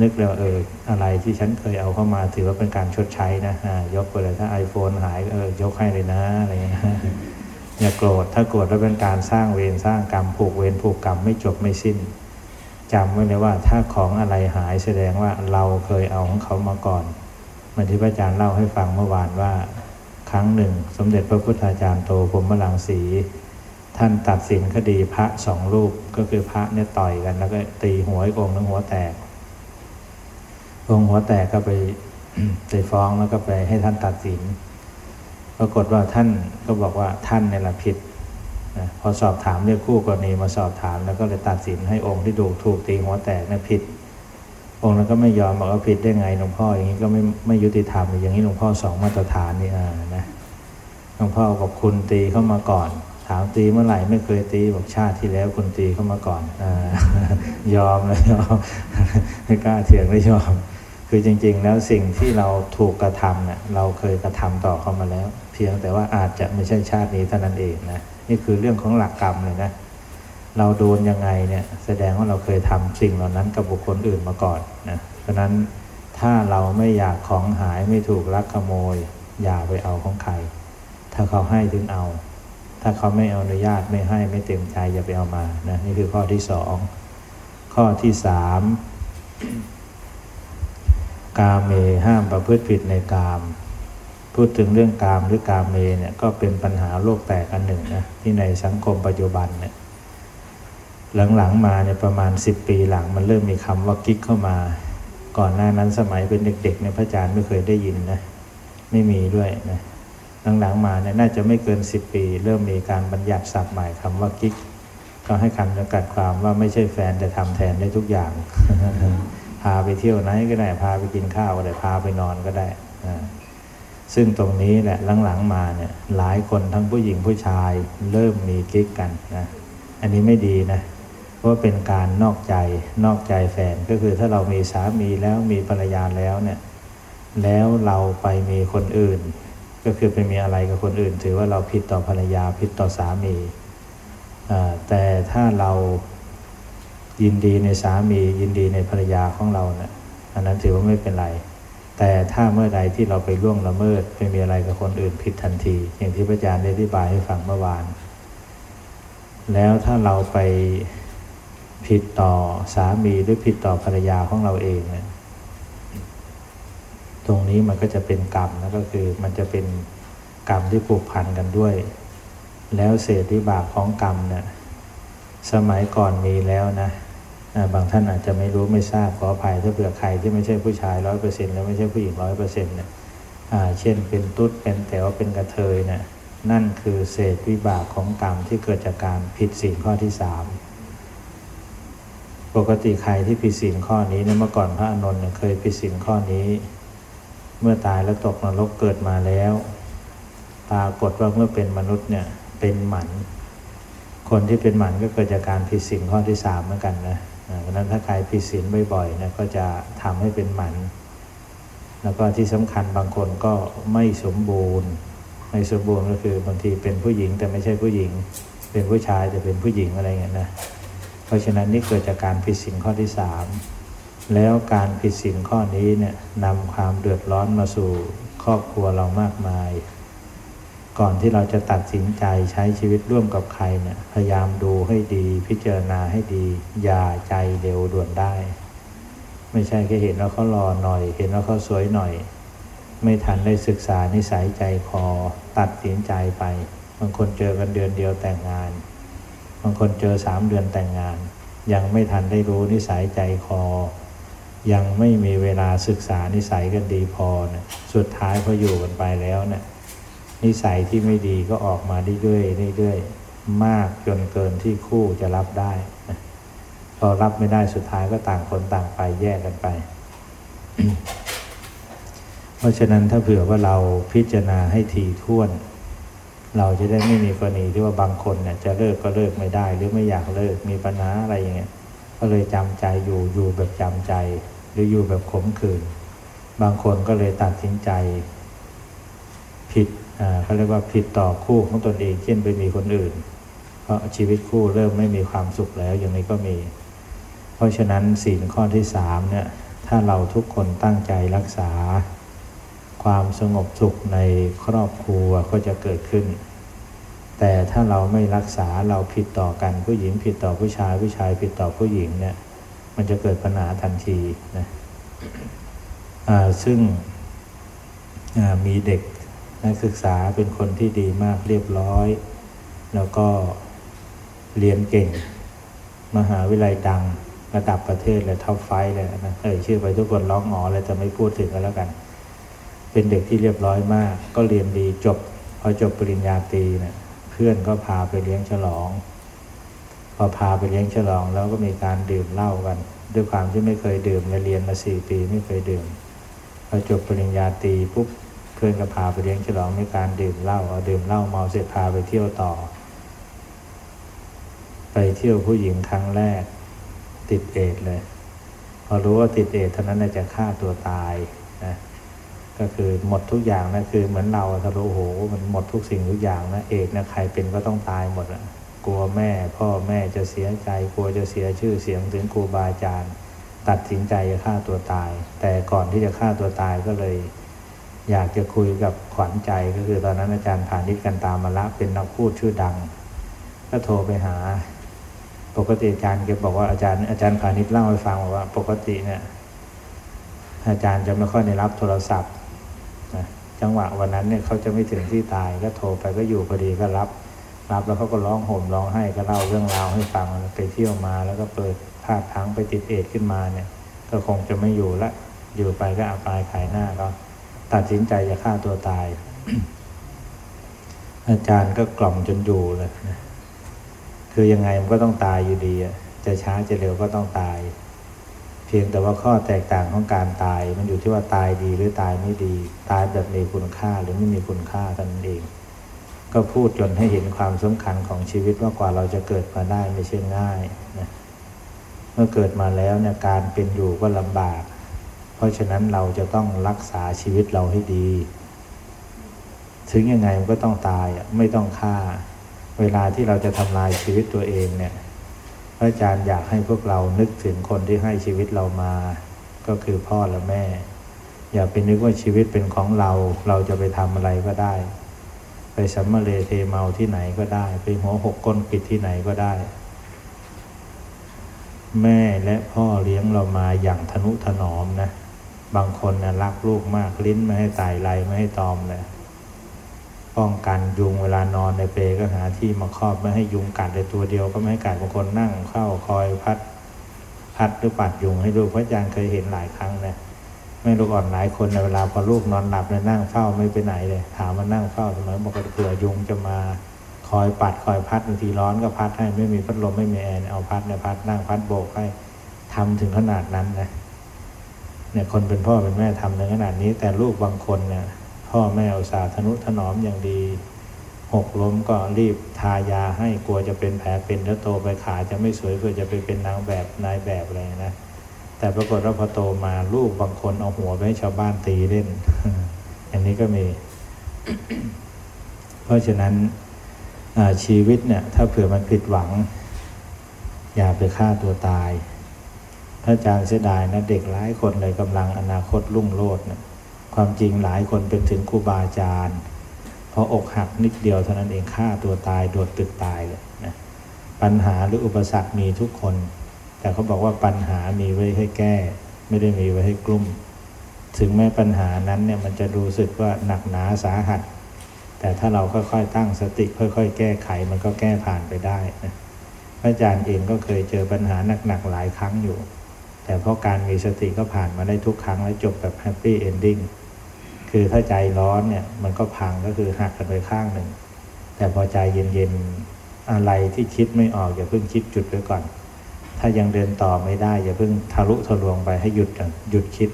Speaker 1: นึกแล้วเอออะไรที่ฉันเคยเอาเข้ามาถือว่าเป็นการชดใช้นะยกไปเลยถ้า iPhone หายเออยกให้เลยนะอะไรเงี้ย อย่าโกรธถ้าโกรธแล้วเป็นการสร้างเวรสร้างกรรมผูกเวรผูกกรรมไม่จบไม่สิ้นจำไว้เลยว่าถ้าของอะไรหายแสดงว่าเราเคยเอาของเขามาก่อนเหมือนที่พระอาจารย์เล่าให้ฟังเมื่อวานว่า ครั้งหนึ่ง สมเด็จพระพุทธาจารย์โตพรมลังสี ท่านตัดสินคดีพระสองรูปก็คือพระเนี่ยต่อยกัน แล้วก็ตีหัวไอ้องค์นึงหัวแตก องค์หัวแตกก็ไปไปฟ้องแล้วก็ไปให้ท่านตัดสิน ปรากฏว่าท่านก็บอกว่าท่านเนี่ยละผิดนะพอสอบถามเรียกคู่กรณีมาสอบถามแล้วก็เลยตัดสินให้องค์ที่ดูถูกตีหัวแตกนะผิด องค์นั้นก็ไม่ยอมบอกว่าผิดได้ไงหลวงพ่ออย่างนี้ก็ไม่ไม่ยุติธรรมอย่างนี้หลวงพ่อสองมาตรฐานนี่อ่านะหลวงพ่อบอกคุณตีเข้ามาก่อน ถามตีเมื่อไหร่ไม่เคยตีบอกชาติที่แล้วคุณตีเข้ามาก่อนอยอมเลยยอมไม่กล้าเถียงไม่ยอม คือจริง ๆ แล้วสิ่งที่เราถูกกระทำเนี่ยเราเคยกระทำต่อเขามาแล้ว เพียงแต่ว่าอาจจะไม่ใช่ชาตินี้เท่านั้นเองนะนี่คือเรื่องของหลักกรรมเลยนะเราโดนยังไงเนี่ยแสดงว่าเราเคยทำสิ่งเหล่านั้นกับบุคคลอื่นมาก่อนนะเพราะนั้นถ้าเราไม่อยากของหายไม่ถูกลักขโมย อย่าไปเอาของใคร ถ้าเขาให้ถึงเอา ถ้าเขาไม่อนุญาตไม่ให้ไม่เต็มใจอย่าไปเอามานะนี่คือข้อที่สองข้อที่สามกาเมห้ามประพฤติผิดในกาม พูดถึงเรื่องกามหรือกามเมเนี่ยก็เป็นปัญหาโลกแตกอันหนึ่งนะที่ในสังคมปัจจุบันเนี่ยหลังๆมาเนี่ยประมาณสิบปีหลังมันเริ่มมีคำว่ากิ๊กเข้ามา ก่อนหน้านั้นสมัยเป็นเด็กๆเนี่ยพระอาจารย์ไม่เคยได้ยินนะไม่มีด้วยนะหลังๆมาเนี่ยน่าจะไม่เกินสิบปี เริ่มมีการบัญญัติศัพท์ใหม่คำว่ากิ๊กก็ให้คำจำกัดความว่าไม่ใช่แฟนแต่ทำแทนได้ทุกอย่าง พาไปเที่ยวไหนก็ได้พาไปกินข้าวก็ได้พาไปนอนก็ได้อ่า ซึ่งตรงนี้แหละหลังๆมาเนี่ยหลายคนทั้งผู้หญิงผู้ชายเริ่มมีกิ๊กกันนะอันนี้ไม่ดีนะเพราะเป็นการนอกใจนอกใจแฟนก็คือถ้าเรามีสามีแล้วมีภรรยาแล้วเนี่ยแล้วเราไปมีคนอื่น ก็คือไปมีอะไรกับคนอื่น ถือว่าเราผิดต่อภรรยาผิดต่อสามีแต่ถ้าเรายินดีในสามียินดีในภรรยาของเราเนะี่ยอันนั้นถือว่าไม่เป็นไร แต่ถ้าเมื่อใดที่เราไปล่วงละเมิดไปมีอะไรกับคนอื่นผิดทันที อย่างที่พระอาจารย์ได้อธิบายให้ฟังเมื่อวาน แล้วถ้าเราไปผิดต่อสามีหรือผิดต่อภรรยาของเราเองเนี่ยตรงนี้มันก็จะเป็นกรรมนะก็คือมันจะเป็นกรรมที่ผูกพันกันด้วย แล้วเศษที่บาปของกรรมเนี่ยสมัยก่อนมีแล้วนะ บางท่านอาจจะไม่รู้ไม่ทราบขออภัยถ้าเผื่อใครที่ไม่ใช่ผู้ชายร้อยเปอร์เซ็นต์แล้วไม่ใช่ผู้หญิงร้อยเปอร์เซ็นต์เนี่ยเช่นเป็นตุ๊ดเป็นแถวเป็นกระเทยเนี่ยนั่นคือเศษวิบากของกรรมที่เกิดจากการผิดศีลข้อที่สามปกติใครที่ผิดศีลข้อนี้เนี่ยเมื่อก่อนพระอานนท์เนี่ยเคยผิดศีลข้อนี้ เมื่อตายแล้วตกนรกเกิดมาแล้วปรากฏว่าเมื่อเป็นมนุษย์เนี่ยเป็นหมัน คนที่เป็นหมันก็เกิดจากการผิดศีลข้อที่สามเหมือนกันนะ เพราะนั้นถ้าใครผิดศีลบ่อยๆนี่ยก็จะทำให้เป็นหมัน แล้วก็ที่สำคัญบางคนก็ไม่สมบูรณ์ ไม่สมบูรณ์ก็คือบางทีเป็นผู้หญิงแต่ไม่ใช่ผู้หญิง เป็นผู้ชายแต่เป็นผู้หญิงอะไรเงี้ยนะ เพราะฉะนั้นนี่เกิดจากการผิดศีลข้อที่สามแล้วการผิดศีลข้อนี้เนี่ยนำความเดือดร้อนมาสู่ครอบครัวเรามากมาย ก่อนที่เราจะตัดสินใจใช้ชีวิตร่วมกับใครเนี่ยพยายามดูให้ดี พิจารณาให้ดี อย่าใจเร็วด่วนได้ ไม่ใช่แค่เห็นว่าเขารอหน่อย เห็นว่าเขาสวยหน่อย ไม่ทันได้ศึกษานิสัยใจคอตัดสินใจไป บางคนเจอกันเดือนเดียวแต่งงาน บางคนเจอสามเดือนแต่งงาน ยังไม่ทันได้รู้นิสัยใจคอ ยังไม่มีเวลาศึกษานิสัยกันดีพอเนี่ยสุดท้ายพออยู่กันไปแล้วเนี่ย นิสัยที่ไม่ดีก็ออกมาเรื่อยๆเรื่อยๆมากจนเกินที่คู่จะรับได้พอรับไม่ได้สุดท้ายก็ต่างคนต่างไปแยกกันไป เพราะฉะนั้นถ้าเผื่อว่าเราพิจารณาให้ทีท่วน เราจะได้ไม่มีกรณีที่ว่าบางคนเนี่ยจะเลิกก็เลิกไม่ได้ หรือไม่อยากเลิกมีปัญหาอะไรอย่างเงี้ยก็เลยจำใจอยู่อยู่แบบจำใจ หรืออยู่แบบขมขื่นบางคนก็เลยตัดสินใจ ผิด เขาเรียกว่าผิดต่อคู่ของตนเองเช่นไปมีคนอื่น เพราะชีวิตคู่เริ่มไม่มีความสุขแล้วอย่างนี้ก็มี เพราะฉะนั้นศีลข้อที่สามเนี่ยถ้าเราทุกคนตั้งใจรักษา ความสงบสุขในครอบครัวก็จะเกิดขึ้น แต่ถ้าเราไม่รักษาเราผิดต่อกันผู้หญิงผิดต่อผู้ชายผู้ชายผิดต่อผู้หญิงเนี่ยมันจะเกิดปัญหาทันทีนะซึ่งมีเด็ก นักศึกษาเป็นคนที่ดีมากเรียบร้อย แล้วก็เรียนเก่ง มหาวิทยาลัยดังระดับประเทศเลยท็อปไฟเลยนะเอ่ยชื่อไปทุกคนร้องหอเลยจะไม่พูดถึงกันแล้วกัน เป็นเด็กที่เรียบร้อยมาก ก็เรียนดีจบ พอจบปริญญาตรีเนะี่ยเพื่อนก็พาไปเลี้ยงฉลอง พอพาไปเลี้ยงฉลองแล้วก็มีการดื่มเหล้ากัน ด้วยความที่ไม่เคยดื่มเรียนมาสี่ปีไม่เคยดื่มพอจบปริญญาตรีปุ๊บ เพื่อนก็พาไปเลี้ยงฉลองมีการดื่มเหล้าเอาดื่มเหล้าเมาเสร็จพาไปเที่ยวต่อ ไปเที่ยวผู้หญิงครั้งแรก ติดเอดเลย พอรู้ว่าติดเอดเท่านั้นจะฆ่าตัวตายนะก็คือหมดทุกอย่างนะคือเหมือนเราถ้ารู้โหมันหมดทุกสิ่งทุกอย่างนะเอกนะใครเป็นก็ต้องตายหมดอะกลัวแม่ พ่อแม่จะเสียใจกลัวจะเสียชื่อเสียงถึงครูบาอาจารย์ ตัดสินใจจะฆ่าตัวตาย แต่ก่อนที่จะฆ่าตัวตายก็เลย อยากจะคุยกับขวัญใจก็คือตอนนั้นอาจารย์ผานิชกันตามมาละเป็นนักพูดชื่อดัง ก็โทรไปหา ปกติอาจารย์แกบอกว่าอาจารย์อาจารย์ผานิชเล่าให้ฟังว่า ปกติเนี่ย อาจารย์จะไม่ค่อยได้รับโทรศัพท์จังหวะวันนั้นเนี่ยเขาจะไม่ถึงที่ตายก็โทรไปก็อยู่พอดีก็รับ รับแล้วเขาก็ร้องห่มร้องไห้ก็เล่าเรื่องราวให้ฟังไปเที่ยวมา แล้วก็เปิดภาพทั้งไปติดเอดขึ้นมาเนี่ย ก็คงจะไม่อยู่ละ อยู่ไปก็อาปายขายหน้าก็ ตัดสินใจจะฆ่าตัวตาย อาจารย์ก็กล่อมจนอยู่เลยนะคือยังไงมันก็ต้องตายอยู่ดีอะจะช้าจะเร็วก็ต้องตาย เพียงแต่ว่าข้อแตกต่างของการตาย มันอยู่ที่ว่าตายดีหรือตายไม่ดี ตายแบบมีคุณค่าหรือไม่มีคุณค่ากันเอง ก็พูดจนให้เห็นความสำคัญของชีวิตว่ากว่าเราจะเกิดมาได้ไม่ใช่ง่ายนะเมื่อเกิดมาแล้วเนี่ยการเป็นอยู่ก็ลำบาก เพราะฉะนั้นเราจะต้องรักษาชีวิตเราให้ดี ถึงยังไงมันก็ต้องตายไม่ต้องฆ่า เวลาที่เราจะทำลายชีวิตตัวเองเนี่ยพระอาจารย์อยากให้พวกเรานึกถึงคนที่ให้ชีวิตเรามา ก็คือพ่อและแม่ อย่าไปนึกว่าชีวิตเป็นของเรา เราจะไปทำอะไรก็ได้ ไปสัมมาเลเทเมาที่ไหนก็ได้ ไปหัวหกก้นปิดที่ไหนก็ได้ แม่และพ่อเลี้ยงเรามาอย่างทนุถนอมนะ บางคนนะรักลูกมากลิ้นไม่ให้ตายไรไม่ให้ตอมเลยป้องกันยุงเวลานอนในเปก็หาที่มาครอบไม่ให้ยุงกัดเลยตัวเดียวก็ไม่ให้กัดบางคนนั่งเข้าคอยพัด พัดหรือปัดยุงให้ลูกพระอาจารย์เคยเห็นหลายครั้งนะไม่ลูกอ่อนหลายคนในเวลาพอลูกนอนหลับเลยนั่งเฝ้าไม่ไปไหนเลยถามมานั่งเฝ้าทำไมบอกเผื่อยุงจะมาคอยปัดคอยพัดบางทีร้อนก็พัดให้ไม่มีพัดลมไม่มีแอร์เอาพัดเนี่ยพัดนั่งพัดโบกให้ทำถึงขนาดนั้นนะ เนี่ยคนเป็นพ่อเป็นแม่ทำถึงขนาดนี้ แต่ลูกบางคนเนี่ยพ่อแม่อุตส่าห์ทนุถนอมอย่างดี หกล้มก็รีบทายาให้กลัวจะเป็นแผลเป็นแล้วโตไปขาจะไม่สวยเพื่อจะไปเป็นนางแบบนายแบบอะไรนะแต่ปรากฏว่าพอโตมาลูกบางคนเอาหัวไปให้ชาวบ้านตีเล่น อย่างนี้ก็มี เพราะฉะนั้นชีวิตเนี่ย ถ้าเผื่อมันผิดหวัง อย่าไปฆ่าตัวตาย พระอาจารย์เสียดายนะเด็กหลายคนเลยกำลังอนาคตรุ่งโรจน์นะความจริงหลายคนเป็นถึงครูบาอาจารย์พออกหักนิดเดียวเท่านั้นเองฆ่าตัวตายโดดตึกตายเลยนะปัญหาหรืออุปสรรคมีทุกคน แต่เขาบอกว่าปัญหามีไว้ให้แก้ ไม่ได้มีไว้ให้กลุ่ม ถึงแม้ปัญหานั้นเนี่ยมันจะรู้สึกว่าหนักหนาสาหัส แต่ถ้าเราค่อยๆตั้งสติค่อย ๆ แก้ไขมันก็แก้ผ่านไปได้นะพระอาจารย์เองก็เคยเจอปัญหาหนักๆหลายครั้งอยู่ แต่เพราะการมีสติก็ผ่านมาได้ทุกครั้งและจบแบบ happy ending คือถ้าใจร้อนเนี่ยมันก็พังก็คือหักกันไปข้างหนึ่ง แต่พอใจเย็นๆอะไรที่คิดไม่ออกอย่าเพิ่งคิดหยุดไว้ก่อน ถ้ายังเดินต่อไม่ได้ อย่าเพิ่งทะลุทะลวงไปให้หยุดกันหยุดคิด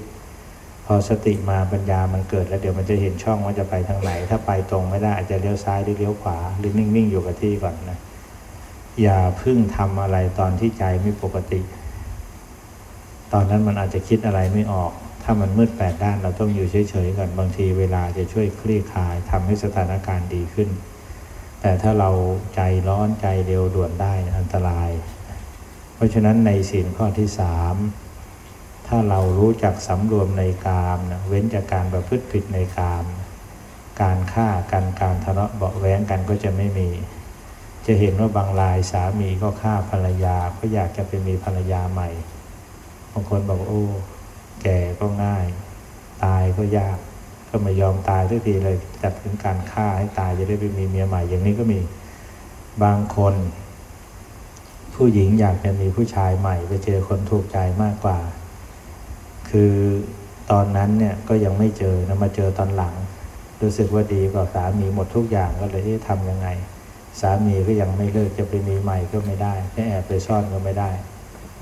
Speaker 1: พอสติมาปัญญามันเกิดแล้วเดี๋ยวมันจะเห็นช่องว่าจะไปทางไหน ถ้าไปตรงไม่ได้อาจจะเลี้ยวซ้ายหรือเลี้ยวขวาหรือนิ่งๆอยู่กับที่ก่อนนะอย่าเพิ่งทำอะไรตอนที่ใจไม่ปกติ ตอนนั้นมันอาจจะคิดอะไรไม่ออก ถ้ามันมืดแปดด้านเราต้องอยู่เฉยๆก่อนบางทีเวลาจะช่วยคลี่คลายทำให้สถานการณ์ดีขึ้น แต่ถ้าเราใจร้อนใจเร็วด่วนได้อันตราย เพราะฉะนั้นในศีลข้อที่สามถ้าเรารู้จักสำรวมในกามนะเว้นจากการประพฤติผิดในกาม การฆ่ากันการทะเลาะเบาแว้งกันก็จะไม่มี จะเห็นว่าบางรายสามีก็ฆ่าภรรยาก็อยากจะไปมีภรรยาใหม่ บางคนบอกโอ้แก่ก็ง่าย ตายก็ยาก ก็ไม่ยอมตายทุกทีเลยจัดถึงการฆ่าให้ตายจะได้ไปมีเมียใหม่อย่างนี้ก็มีบางคน ผู้หญิงอยากจะมีผู้ชายใหม่ ไปเจอคนถูกใจมากกว่า คือตอนนั้นเนี่ยก็ยังไม่เจอนะมาเจอตอนหลัง รู้สึกว่าดีกว่าสามีหมดทุกอย่างก็เลยที่ทำยังไง สามีก็ยังไม่เลิกจะไปมีใหม่ก็ไม่ได้จะแอบไปซ่อนก็ไม่ได้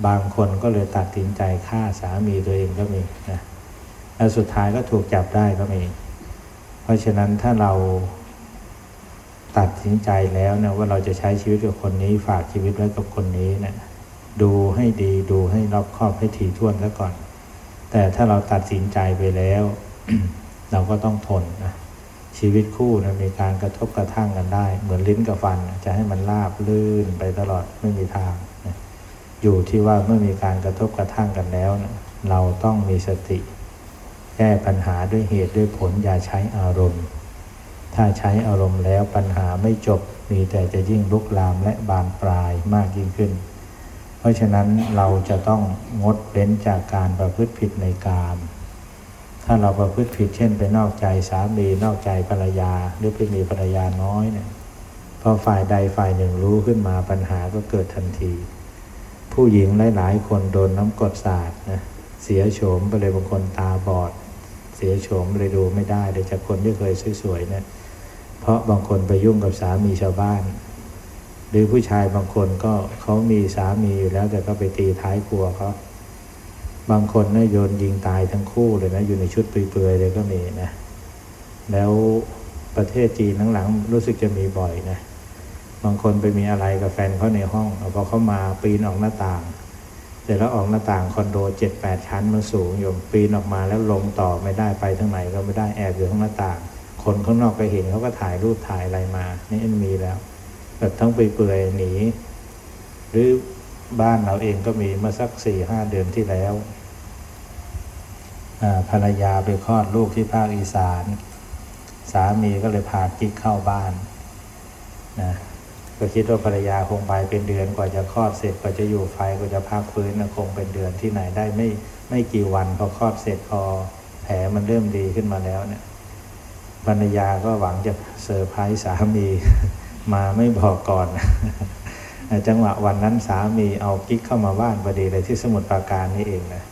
Speaker 1: บางคนก็เลยตัดสินใจฆ่าสามีตัวเองก็มีนะแล้วสุดท้ายก็ถูกจับได้ก็มี เพราะฉะนั้นถ้าเราตัดสินใจแล้วนะว่าเราจะใช้ชีวิตกับคนนี้ฝากชีวิตไว้กับคนนี้เนะี่ยดูให้ดีดูให้รอบคอบให้ถี่ถ้วนซะก่อน แต่ถ้าเราตัดสินใจไปแล้ว เราก็ต้องทนนะชีวิตคู่นะมีการกระทบกระทั่งกันได้ เหมือนลิ้นกับฟันจะให้มันราบลื่นไปตลอดไม่มีทาง อยู่ที่ว่าเมื่อมีการกระทบกระทั่งกันแล้วนะเราต้องมีสติ แก้ปัญหาด้วยเหตุด้วยผลอย่าใช้อารมณ์ ถ้าใช้อารมณ์แล้วปัญหาไม่จบมีแต่จะยิ่งลุกลามและบานปลายมากยิ่งขึ้น เพราะฉะนั้นเราจะต้องงดเว้นจากการประพฤติผิดในกามถ้าเราประพฤติผิดเช่นไปนอกใจสามีนอกใจภรรยา หรือไปมีภรรยาน้อยเนี่ยพอฝ่ายใดฝ่ายหนึ่งรู้ขึ้นมาปัญหาก็เกิดทันที ผู้หญิงหลาย ๆ คนโดนน้ำกรดสาดนะเสียโฉมไปเลยบางคนตาบอด เสียโฉมเลยดูไม่ได้เลยจากคนที่เคยสวยๆเนะี่ยเพราะบางคนไปยุ่งกับสามีชาวบ้าน หรือผู้ชายบางคนก็เขามีสามีอยู่แล้วแต่ก็ไปตีท้ายครัวเขาบางคนนะโยนยิงตายทั้งคู่เลยนะอยู่ในชุดเปลือยๆเลยก็มีนะแล้วประเทศจีนหลังๆรู้สึกจะมีบ่อยนะ บางคนไปมีอะไรกับแฟนเขาในห้องพอเขามาปีนออกหน้าต่างเสร็จแล้วออกหน้าต่างคอนโดเจ็ดแปดชั้นมันสูงอยู่ปีนออกมาแล้วลงต่อไม่ได้ไปทางไหนก็ไม่ได้แอบอยู่ข้างหน้าต่าง คนข้างนอกไปเห็นเขาก็ถ่ายรูปถ่ายอะไรมานี่มีแล้วแบบทั้งไปเปื่อยหนี หรือบ้านเราเองก็มีเมื่อสักสี่ห้าเดือนที่แล้วภรรยาไปคลอดลูกที่ภาคอีสาน สามีก็เลยพากิ๊กเข้าบ้านนะ ก็คิดว่าภรรยาคงไปเป็นเดือนกว่าจะคลอดเสร็จกว่าจะอยู่ไฟกว่าจะพักฟื้นคงเป็นเดือนที่ไหนได้ไม่ไม่กี่วันพอคลอดเสร็จพอแผลมันเริ่มดีขึ้นมาแล้วเนี่ยภรรยาก็หวังจะเซอร์ไพรส์สามีมาไม่บอกก่อน จังหวะวันนั้นสามีเอากิ๊กเข้ามาบ้านพอดีเลยที่สมุทรปราการนี่เองนะ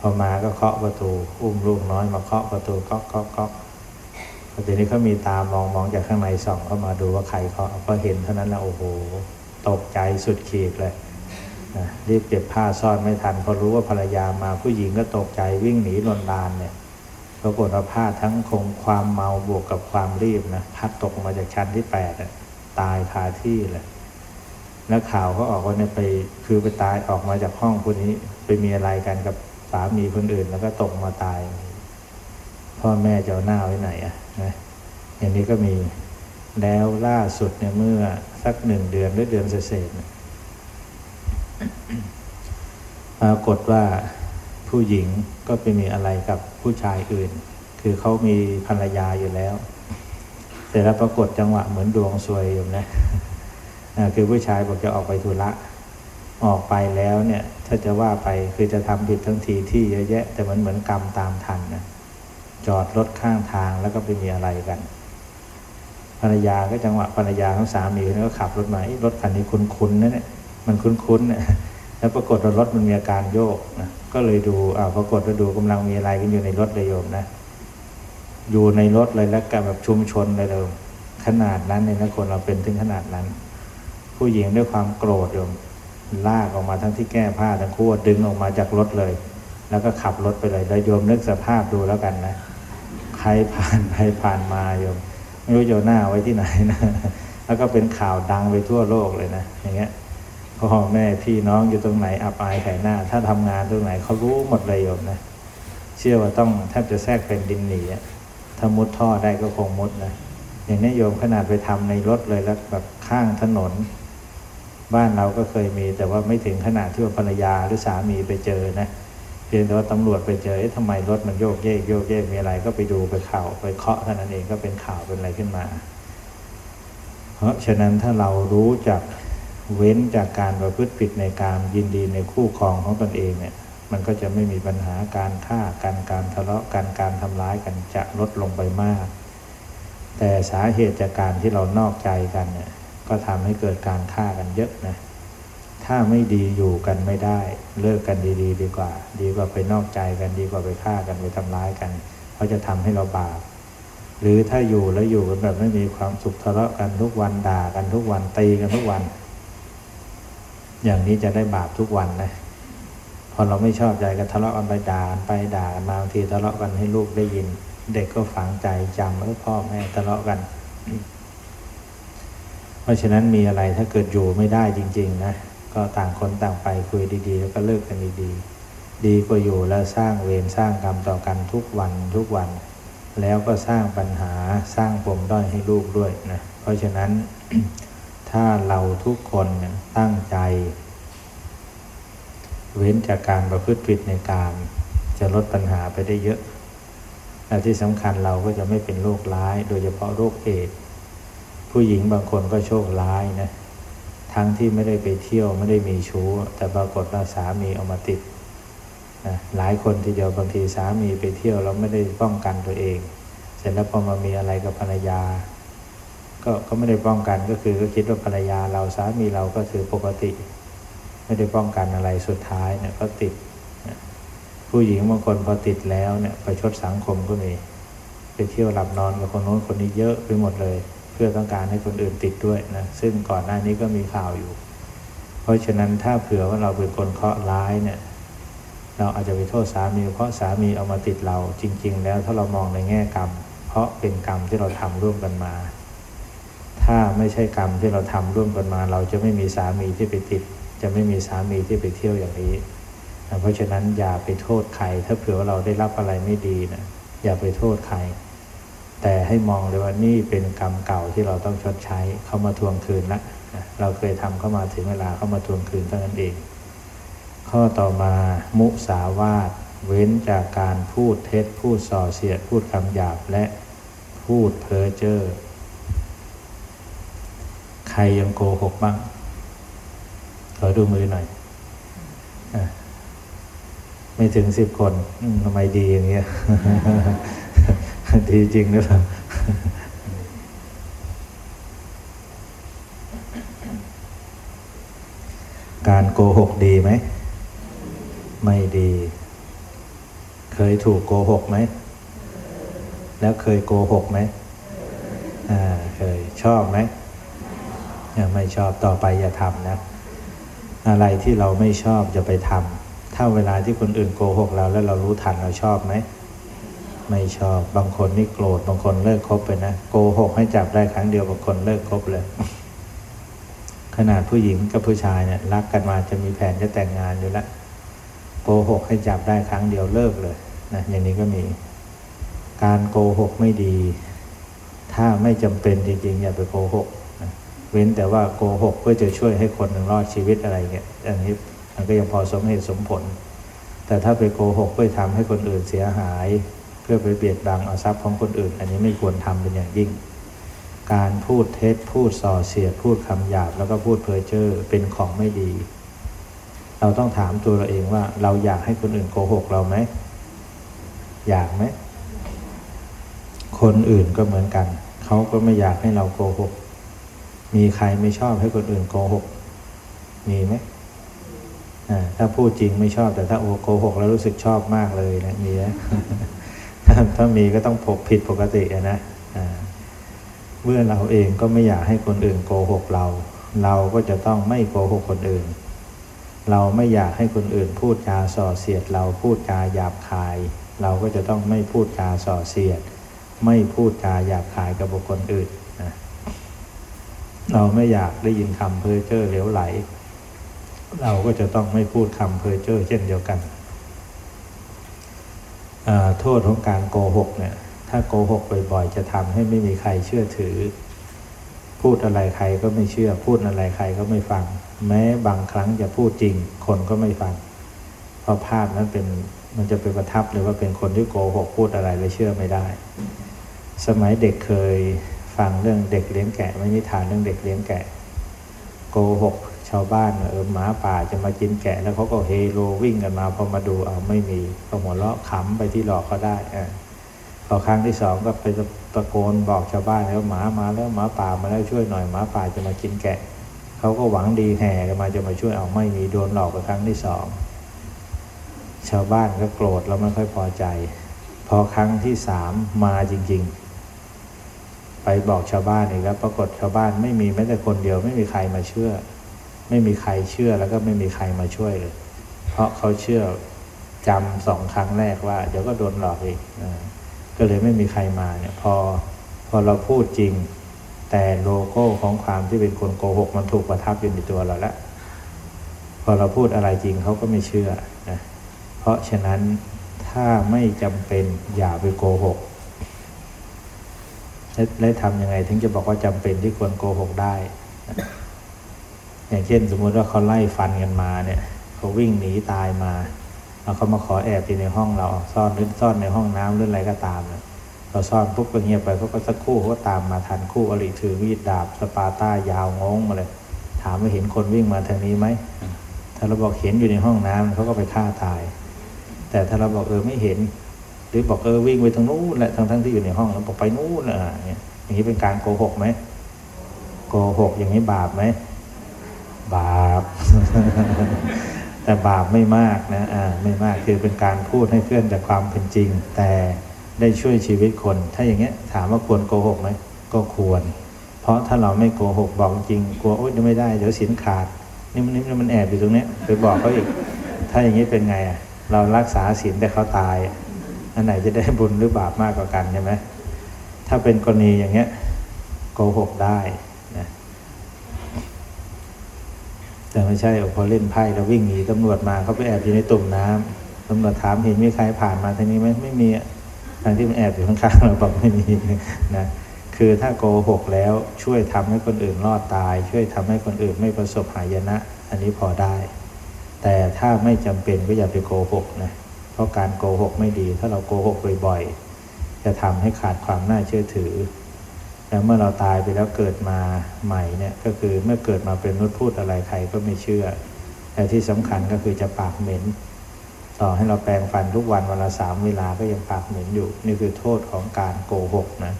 Speaker 1: พอมาก็เคาะประตู อุ้มลูกน้อยมาเคาะประตูก๊อกก๊อกก๊อก ทีนี้เขามีตามองมองจากข้างในส่องเข้ามาดูว่าใครเขาพอเห็นเท่านั้นแล้วโอ้โห ตกใจสุดขีดเลยรีบเก็บผ้าซ่อนไม่ทันพอรู้ว่าภรรยามาผู้หญิงก็ตกใจวิ่งหนีลนลานเนี่ยปรากฏว่าผ้าทั้งคงความเมาบวกกับความรีบนะพัดตกมาจากชั้นที่แปดตายคาที่เลยแล้วข่าวเขาออกว่าเนี่ยไปคือไปตายออกมาจากห้องคนนี้ไปมีอะไรกันกับสามีคนอื่น แล้วก็ตกมาตาย พ่อแม่จะเอาหน้าไว้ไหนอะ นะอย่างนี้ก็มีแล้วล่าสุดเนี่ยเมื่อสักหนึ่งเดือนหรือเดือนเศษปรากฏว่าผู้หญิงก็ไปมีอะไรกับผู้ชายอื่น คือเขามีภรรยาอยู่แล้วแต่แล้วปรากฏจังหวะเหมือนดวงซวยอยู่นะคือผู้ชายบอกจะออกไปธุระออกไปแล้วเนี่ย ถ้าจะว่าไปคือจะทำผิดทั้งทีที่เยอะแยะ แต่มันเหมือนกรรมตามทันนะ จอดรถข้างทางแล้วก็ไปมีอะไรกัน ภรรยาก็จังหวะภรรยาของสามีนี่ก็ขับรถมา รถคันนี้คุ้นๆนะเนี่ย มันคุ้นๆนี่ยแล้วปรากฏว่ารถมันมีอาการโยกนะ ก็เลยดูอ่าปรากฏว่าดูกำลังมีอะไรกันอยู่ในรถเลยโยมนะ อยู่ในรถเลยแล้วกันแบบชุมชนเลยเลยขนาดนั้นเนี่ยนะคนเราเป็นถึงขนาดนั้น ผู้หญิงด้วยความโกรธโยมลากออกมาทั้งที่แก้ผ้าทั้งคู่ดึงออกมาจากรถเลย แล้วก็ขับรถไปเลยแล้วโยมนึกสภาพดูแล้วกันนะ ใครผ่านใครผ่านมาโยมไม่รู้โยหน้าไว้ที่ไหนนะแล้วก็เป็นข่าวดังไปทั่วโลกเลยนะอย่างเงี้ยพ่อแม่พี่น้องอยู่ตรงไหนอับอายไข่หน้า ถ้าทำงานตรงไหนเขารู้หมดเลยโยมนะเชื่อว่าต้องแทบจะแทรกเป็นดินหนีถ้ามุดท่อได้ก็คงมุดนะอย่างนี้โยมขนาดไปทำในรถเลยแล้วแบบข้างถนน บ้านเราก็เคยมี แต่ว่าไม่ถึงขนาดที่ว่าภรรยาหรือสามีไปเจอนะ เพียงแต่ว่าตำรวจไปเจอทำไมรถมันโยกเยกโยกเยกมีอะไรก็ไปดูไปข่าวไปเคาะเท่านั้นเองก็เป็นข่าวเป็นอะไรขึ้นมา เพราะฉะนั้นถ้าเรารู้จักเว้นจากการประพฤติผิดในการยินดีในคู่ครองของตนเองเนี่ย มันก็จะไม่มีปัญหาการฆ่ากันการทะเลาะกันการทำร้ายกันจะลดลงไปมาก แต่สาเหตุจากการที่เรานอกใจกันเนี่ยก็ทำให้เกิดการฆ่ากันเยอะนะ ถ้าไม่ดีอยู่กันไม่ได้ เลิกกันดีๆ ดีกว่า ดีกว่าไปนอกใจกันดีกว่าไปฆ่ากันไปทำร้ายกันเพราะจะทำให้เราบาปหรือถ้าอยู่แล้วอยู่กันแบบไม่มีความสุขทะเลาะกันทุกวันด่ากันทุกวันตีกันทุกวัน อย่างนี้จะได้บาปทุกวันนะพอเราไม่ชอบใจกันทะเลาะกันไปด่ากันไปด่ากันมาบางทีทะเลาะกันให้ลูกได้ยิน เด็กก็ฝังใจจำว่าพ่อแม่ทะเลาะกัน เพราะฉะนั้นมีอะไรถ้าเกิดอยู่ไม่ได้จริง ๆ นะ ก็ต่างคนต่างไปคุยดีๆ แล้วก็เลิกกันดีๆ ดีกว่าอยู่แล้วสร้างเวรสร้างกรรมต่อกันทุกวันทุกวัน แล้วก็สร้างปัญหาสร้างปมด้อยให้ลูกด้วยนะเพราะฉะนั้นถ้าเราทุกคนตั้งใจ เว้นจากการประพฤติผิดในการจะลดปัญหาไปได้เยอะและที่สำคัญเราก็จะไม่เป็นโรคร้าย โดยเฉพาะโรคเอดผู้หญิงบางคนก็โชคร้ายนะ ทั้งที่ไม่ได้ไปเที่ยวไม่ได้มีชู้ แต่ปรากฏว่าสามีเอามาติดนะหลายคนที่เดียวบางทีสามีไปเที่ยวแล้วไม่ได้ป้องกันตัวเอง เสร็จแล้วพอมามีอะไรกับภรรยา ก็ก็ไม่ได้ป้องกันก็คือก็คิดว่าภรรยาเราสามีเราก็ถือปกติ ไม่ได้ป้องกันอะไรสุดท้ายเนี่ยก็ติด ผู้หญิงบางคนพอติดแล้วเนี่ยไปชดสังคมก็มีไปเที่ยวหลับนอนกับคนโน้นคนนี้เยอะไปหมดเลย พื่อต้องการให้คนอื่นติดด้วยนะซึ่งก่อนหน้านี้ก็มีข่าวอยู่ เพราะฉะนั้นถ้าเผื่อว่าเราเป็นคนเคาะร้ายเนี่ยเราอาจจะไปโทษสามีเพราะสามีเอามาติดเราจริง ๆ แล้วถ้าเรามองในแง่กรรม เพราะเป็นกรรมที่เราทำร่วมกันมา ถ้าไม่ใช่กรรมที่เราทำร่วมกันมา เราจะไม่มีสามีที่ไปติด จะไม่มีสามีที่ไปเที่ยวอย่างนี้เพราะฉะนั้นอย่าไปโทษใคร ถ้าเผื่อว่าเราได้รับอะไรไม่ดีนะอย่าไปโทษใคร แต่ให้มองเลยว่านี่เป็นกรรมเก่าที่เราต้องชดใช้เขามาทวงคืนละเราเคยทำเข้ามาถึงเวลาเข้ามาทวงคืนเท่านั้นเอง ข้อต่อมามุสาวาทเว้นจากการพูดเท็จพูดส่อเสียดพูดคำหยาบและพูดเพ้อเจ้อใครยังโกหกบ้าง ขอดูมือหน่อยอไม่ถึงสิบคนทำไมดีอย่างเงี้ย ดีจริงหรือเปล่าการโกหกดีไหม ไม่ดี เคยถูกโกหกไหม แล้วเคยโกหกไหมอ่าเคยชอบไหมไม่ชอบต่อไปอย่าทำนะ อะไรที่เราไม่ชอบจะไปทำถ้าเวลาที่คนอื่นโกหกเราแล้วเรารู้ทันเราชอบไหม ไม่ชอบ บางคนนี่โกรธบางคนเลิกคบไปนะโกหกให้จับได้ครั้งเดียวบางคนเลิกคบเลย ขนาดผู้หญิงกับผู้ชายเนี่ยรักกันมาจะมีแผนจะแต่งงานอยู่แล้วโกหกให้จับได้ครั้งเดียวเลิกเลยนะอย่างนี้ก็มี การโกหกไม่ดี ถ้าไม่จำเป็นจริงๆอย่าไปโกหกนะเว้นแต่ว่าโกหกเพื่อจะช่วยให้คนหนึ่งรอดชีวิตอะไรเงี้ยอันนี้มันก็ยังพอสมเหตุสมผล แต่ถ้าไปโกหกเพื่อทำให้คนอื่นเสียหาย พื่อไปเบียดบังเอาทรัพย์ของคนอื่น อันนี้ไม่ควรทำเป็นอย่างยิ่ง การพูดเท็จพูดส่อเสียดพูดคำหยาบแล้วก็พูดเพ้อเจ้อเป็นของไม่ดี เราต้องถามตัวเราเองว่า เราอยากให้คนอื่นโกหกเราไหมอยากไหมคนอื่นก็เหมือนกัน เขาก็ไม่อยากให้เราโกหก มีใครไม่ชอบให้คนอื่นโกหก มีไหมถ้าพูดจริงไม่ชอบแต่ถ้าโอโกหกแล้วรู้สึกชอบมากเลยนะมีไหม ถ้ามีก็ต้องผกผิดปกตินะเมื่อเราเองก็ไม่อยากให้คนอื่นโกหกเรา เราก็จะต้องไม่โกหกคนอื่น เราไม่อยากให้คนอื่นพูดจาส่อเสียด เราพูดจาหยาบคาย เราก็จะต้องไม่พูดจาส่อเสียด ไม่พูดจาหยาบคายกับบุคคลอื่นนะเราไม่อยากได้ยินคำเพ้อเจ้อเหลวไหล เราก็จะต้องไม่พูดคำเพ้อเจ้อเช่นเดียวกัน โทษของการโกหกเนี่ยถ้าโกหกบ่อยๆ จะทำให้ไม่มีใครเชื่อถือ พูดอะไรใครก็ไม่เชื่อ พูดอะไรใครก็ไม่ฟัง แม้บางครั้งจะพูดจริง คนก็ไม่ฟัง เพราะภาพนั้นเป็นมันจะเป็นประทับเลยว่าเป็นคนที่โกหกพูดอะไรเลยเชื่อไม่ได้ สมัยเด็กเคยฟังเรื่องเด็กเลี้ยงแกะไม่นิทานเรื่องเด็กเลี้ยงแกะ โกหก ชาวบ้านเออหมาป่าจะมากินแกะ แล้วเขาก็เฮโลวิ่งกันมาพอมาดูเอาไม่มีก็หัวเราะขำไปที่หลอกเขาได้อ่พอครั้งที่สองก็ไปตะโกนบอกชาวบ้านแล้วหมามาแล้วหมาป่ามาแล้วช่วยหน่อยหมาป่าจะมากินแกะเขาก็หวังดีแห่กันมาจะมาช่วยเอาไม่มีโดนหลอกไปครั้งที่สองชาวบ้านก็โกรธแล้วไม่ค่อยพอใจ พอครั้งที่สามมาจริง ๆ ไปบอกชาวบ้านอีกแล้วปรากฏชาวบ้านไม่มีแม้แต่คนเดียวไม่มีใครมาเชื่อ ไม่มีใครเชื่อแล้วก็ไม่มีใครมาช่วยเลย เพราะเขาเชื่อจำสองครั้งแรกว่า เดี๋ยวก็โดนหลอกอีกก็เลยไม่มีใครมาเนี่ยพอพอเราพูดจริง แต่โลโก้ของความที่เป็นคนโกหก มันถูกประทับอยู่ในตัวเราแล้วพอเราพูดอะไรจริงเขาก็ไม่เชื่อนะเพราะฉะนั้นถ้าไม่จำเป็นอย่าไปโกหกและทำยังไงถึงจะบอกว่าจำเป็นที่ควรโกหกได้ อย่างเช่นสมมุติว่าเขาไล่ฟันกันมาเนี่ยเขาวิ่งหนีตายมาแล้วเขามาขอแอบอยู่ในห้องเราซ่อนหรือซ่อนในห้องน้ำหรืออะไรก็ตามเนี่ยเราซ่อนปุ๊บก็เงียบไปเขาก็สักคู่เขาก็ตามมาทันคู่อริถือมีดดาบสปาต้ายาวงงมาเลย ถามว่าเห็นคนวิ่งมาทางนี้ไหมถ้าเราบอกเห็นอยู่ในห้องน้ำเขาก็ไปฆ่าตาย แต่ถ้าเราบอกเออไม่เห็น หรือบอกเออวิ่งไปทางนู้นแหละทั้งทั้งที่อยู่ในห้องแล้วบอกไปนู้นอะอย่างนี้เป็นการโกหกไหมโกหกอย่างนี้บาปไหม บาป แต่บาปไม่มากนะอ่าไม่มากคือเป็นการพูดให้เคลื่อนจากความเป็นจริง แต่ได้ช่วยชีวิตคน ถ้าอย่างเงี้ยถามว่าควรโกหกไหมก็ควร เพราะถ้าเราไม่โกหกบอกจริงกลัวโอ๊ยไม่ได้เดี๋ยวสินขาดนี่มันนี่มันแอบอยู่ตรงเนี้ยไปบอกเขาอีก ถ้าอย่างนี้เป็นไงอะเรารักษาศีลแต่เขาตาย อันไหนจะได้บุญหรือบาปมากกว่ากันใช่ไหมถ้าเป็นกรณีอย่างเงี้ยโกหกได้ แต่ไม่ใช่พอเล่นไพ่แล้ววิ่งหนีตำรวจมาเขาไปแอบอยู่ในตุ่มน้ำตำรวจถามเห็นมีใครผ่านมาทางนี้ไหมไม่มีทางที่มันแอบอยู่ข้างๆเราบอกไม่มีนะคือถ้าโกหกแล้วช่วยทำให้คนอื่นรอดตาย ช่วยทำให้คนอื่นไม่ประสบหายนะ อันนี้พอได้ แต่ถ้าไม่จำเป็นก็อย่าไปโกหกนะเพราะการโกหกไม่ดี ถ้าเราโกหกบ่อยๆจะทำให้ขาดความน่าเชื่อถือ แล้วเมื่อเราตายไปแล้วเกิดมาใหม่เนี่ยก็คือเมื่อเกิดมาเป็นมนุษย์พูดอะไรใครก็ไม่เชื่อ แต่ที่สำคัญก็คือจะปากเหม็น ต่อให้เราแปรงฟันทุกวันวันละสามเวลาก็ยังปากเหม็นอยู่ นี่คือโทษของการโกหกนะ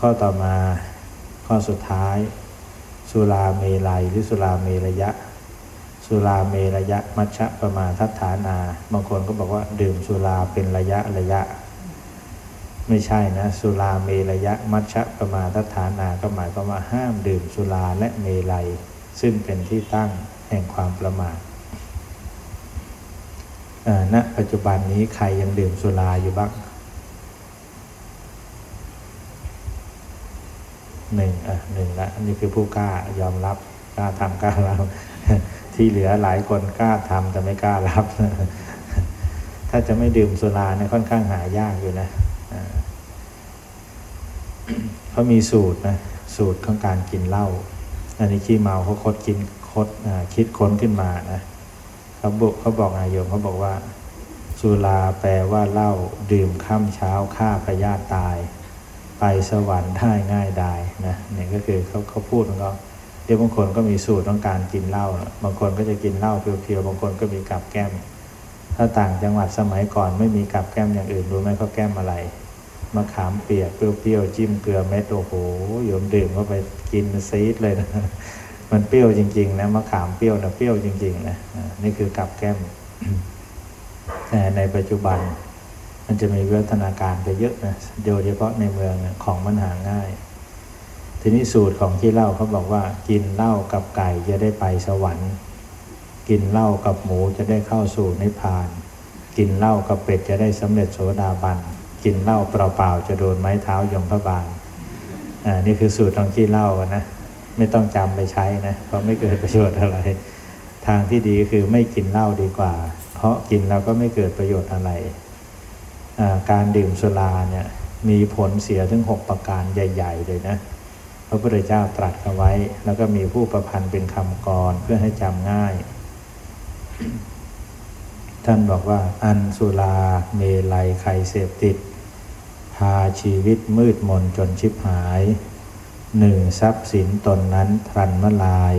Speaker 1: ข้อต่อมาข้อสุดท้าย สุราเมลัยหรือสุราเมระยะ สุราเมระยะมัชฌะประมาทัฏฐานา บางคนก็บอกว่าดื่มสุราเป็นระยะระยะ ไม่ใช่นะ สุราเมรยะมัชฌะประมาทฐานาก็หมายความว่าห้ามดื่มสุราและเมลัย ซึ่งเป็นที่ตั้งแห่งความประมาทณปัจจุบันนี้ใครยังดื่มสุราอยู่บ้างหนึ่งอะหนึ่งละนี่คือผู้กล้ายอมรับกล้าทำกล้ารับที่เหลือหลายคนกล้าทำแต่ไม่กล้ารับ ถ้าจะไม่ดื่มสุราเนี่ยค่อนข้างหายากอยู่นะ เขามีสูตรนะสูตรของการกินเหล้าอันนี้ขี้เมาเขาคดกินคดคิดค้นขึ้นมานะเขาบอกเขาบอกนายโยมเขาบอกว่า สุราแปลว่าเหล้าดื่มค่ำเช้าฆ่าพยาธิตาย ไปสวรรค์ได้ง่ายได้นะนี่ก็คือเขาเขาพูดของเขาเดี๋ยวบางคนก็มีสูตรต้องการกินเหล้าบางคนก็จะกินเหล้าเพียวๆบางคนก็มีกับแก้ม ถ้าต่างจังหวัดสมัยก่อนไม่มีกับแก้มอย่างอื่นรู้ไหมเขาแก้มอะไร มะขามเปียกเปรี้ยวๆจิ้มเกลือเม็ดโอ้โหโยมดื่มเข้าไปกินซีดเลยนะมันเปรี้ยวจริง ๆ นะมะขามเปรี้ยวนะเปรี้ยวจริงๆนะนี่คือกับแก้มแต่ในปัจจุบัน มันจะมีวิวัฒนาการไปเยอะนะโดยเฉพาะในเมืองของมันหาง่าย ทีนี้สูตรของที่เล่าเขาบอกว่า กินเหล้ากับไก่จะได้ไปสวรรค์ กินเหล้ากับหมูจะได้เข้าสู่นิพพาน กินเหล้ากับเป็ดจะได้สำเร็จโสดาบัน กินเหล้าเปล่าๆจะโดนไม้เท้ายมพระบาลอ่านี่คือสูตรของที่เหล่านะไม่ต้องจำไปใช้นะเพราะไม่เกิดประโยชน์อะไร ทางที่ดีคือไม่กินเหล้าดีกว่า เพราะกินแล้วก็ไม่เกิดประโยชน์อะไร การดื่มสุราเนี่ยมีผลเสียถึงหกประการใหญ่ ๆ เลยนะพระพุทธเจ้าตรัสเอาไว้ แล้วก็มีผู้ประพันธ์เป็นคำกรเพื่อให้จำง่าย ท่านบอกว่าอันสุราเมลัยไข่เสพติด พาชีวิตมืดมนจนชิบหายหนึ่งทรัพย์สินตนนั้นพลันมลาย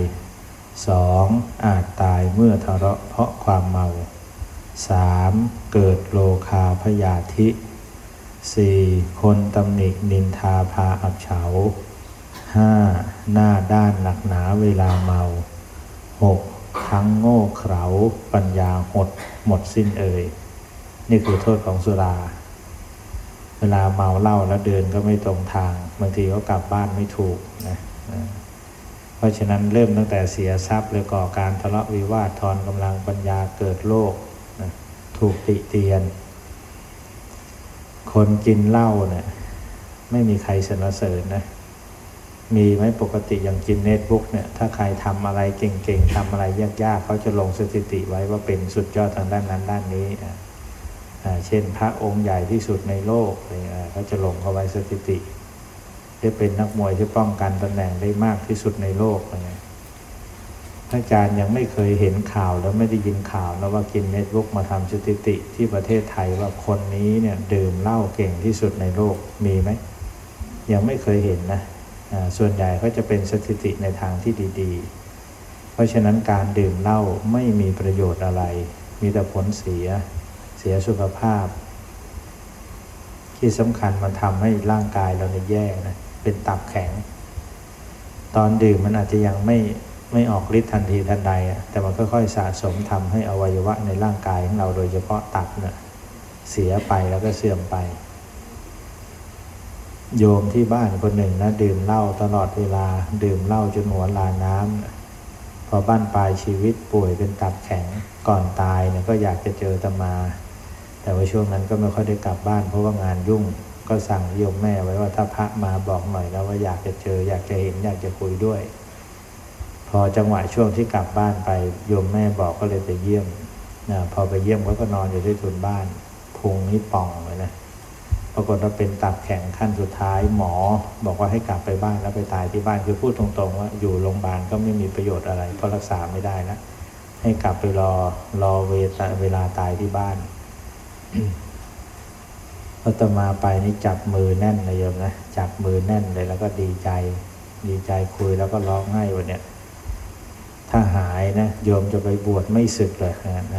Speaker 1: สองอาจตายเมื่อทะเลาะเพราะความเมาสามเกิดโลคาพยาธิสี่คนตำหนินินทาพาอับเฉาห้าหน้าด้านหนักหนาเวลาเมาหกทั้งโง่เขลาปัญญาหดหมดสิ้นเอ่ย นี่คือโทษของสุรา เวลาเมาเหล้าแล้วเดินก็ไม่ตรงทาง บางทีก็กลับบ้านไม่ถูกนะเพราะฉะนั้นเริ่มตั้งแต่เสียทรัพย์เลยก่อการทะเลาะวิวาททอนกำลังปัญญาเกิดโรคนะถูกติเตียน คนกินเหล้าเนี่ยไม่มีใครสรรเสริญนะมีไหมปกติอย่างกินเน็ตบุ๊กเนี่ยถ้าใครทำอะไรเก่งๆทำอะไรยากๆเขาจะลงสถิติไว้ว่าเป็นสุดยอดทางด้านนั้นด้านนี้ เช่นพระองค์ใหญ่ที่สุดในโลกเขาจะลงเข้าไว้สถิติได้เป็นนักมวยที่ป้องกันตำแหน่งได้มากที่สุดในโลกอะไรพระอาจารย์ยังไม่เคยเห็นข่าวแล้วไม่ได้ยินข่าวแล้วว่ากินเน็ตบุ๊กมาทำสถิติที่ประเทศไทยว่าคนนี้เนี่ยดื่มเหล้าเก่งที่สุดในโลกมีไหมยังไม่เคยเห็นนะส่วนใหญ่ก็จะเป็นสถิติในทางที่ดีๆ เพราะฉะนั้นการดื่มเหล้าไม่มีประโยชน์อะไร มีแต่ผลเสีย เสียสุขภาพ ที่สำคัญมันทำให้ร่างกายเราเนี่ยแย่นะเป็นตับแข็ง ตอนดื่มมันอาจจะยังไม่ไม่ออกฤทธิ์ทันทีทันใดแต่มันค่อยๆสะสมทำให้อวัยวะในร่างกายของเราโดยเฉพาะตับเนี่ยเสียไปแล้วก็เสื่อมไป โยมที่บ้านคนหนึ่งนะดื่มเหล้าตลอดเวลา ดื่มเหล้าจนหัวลาน้ำพอบ้านปลายชีวิตป่วยเป็นตับแข็งก่อนตายเนี่ยก็อยากจะเจอตมา แต่ว่าช่วงนั้นก็ไม่ค่อยได้กลับบ้านเพราะว่างานยุ่งก็สั่งโยมแม่ไว้ว่าถ้าพระมาบอกหน่อยแล้วว่าอยากจะเจอ อยากจะเห็นอยากจะคุยด้วย พอจังหวะช่วงที่กลับบ้านไปโยมแม่บอกก็เลยไปเยี่ยมนะพอไปเยี่ยมเขาก็นอนอยู่ที่ทุนบ้านพุงนี่ป่องเลยนะปรากฏว่าเป็นตับแข็งขั้นสุดท้ายหมอ บอกว่าให้กลับไปบ้านแล้วไปตายที่บ้านคือพูดตรงๆว่าอยู่โรงพยาบาลก็ไม่มีประโยชน์อะไรเพราะรักษาไม่ได้นะให้กลับไปรอรอเวลาเวลาตายที่บ้าน อาตมาไปนี่จับมือแน่นเลยโยมนะจับมือแน่นเลยแล้วก็ดีใจ ดีใจคุยแล้วก็ร้องไห้วันเนี้ยถ้าหายนะโยมจะไปบวชไม่สึกเลยน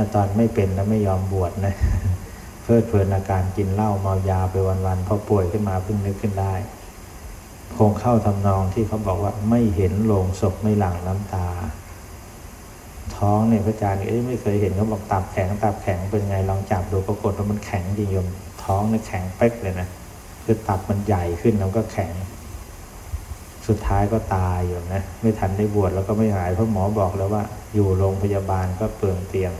Speaker 1: ะตอนไม่เป็นแล้วไม่ยอมบวชนะเพื่อเพลินอาการกินเหล้าเมายาไปวันๆพอป่วยขึ้นมาเพิ่งนึกขึ้นได้ คงเข้าทำนองที่เขาบอกว่าไม่เห็นโลงศพไม่หลั่งน้ำตา ท้องเนี่ยพระอาจารย์เอ้ยไม่เคยเห็นเขาบอกตับแข็งตับแข็งเป็นไงลองจับดูปรากฏว่ามันแข็งจริงโยมท้องเนี่ยแข็งเป๊กเลยนะคือตับมันใหญ่ขึ้นแล้วก็แข็ง สุดท้ายก็ตายอยู่นะไม่ทันได้บวชแล้วก็ไม่หายเพราะหมอบอกแล้วว่า อยู่โรงพยาบาลก็เปลืองเตียง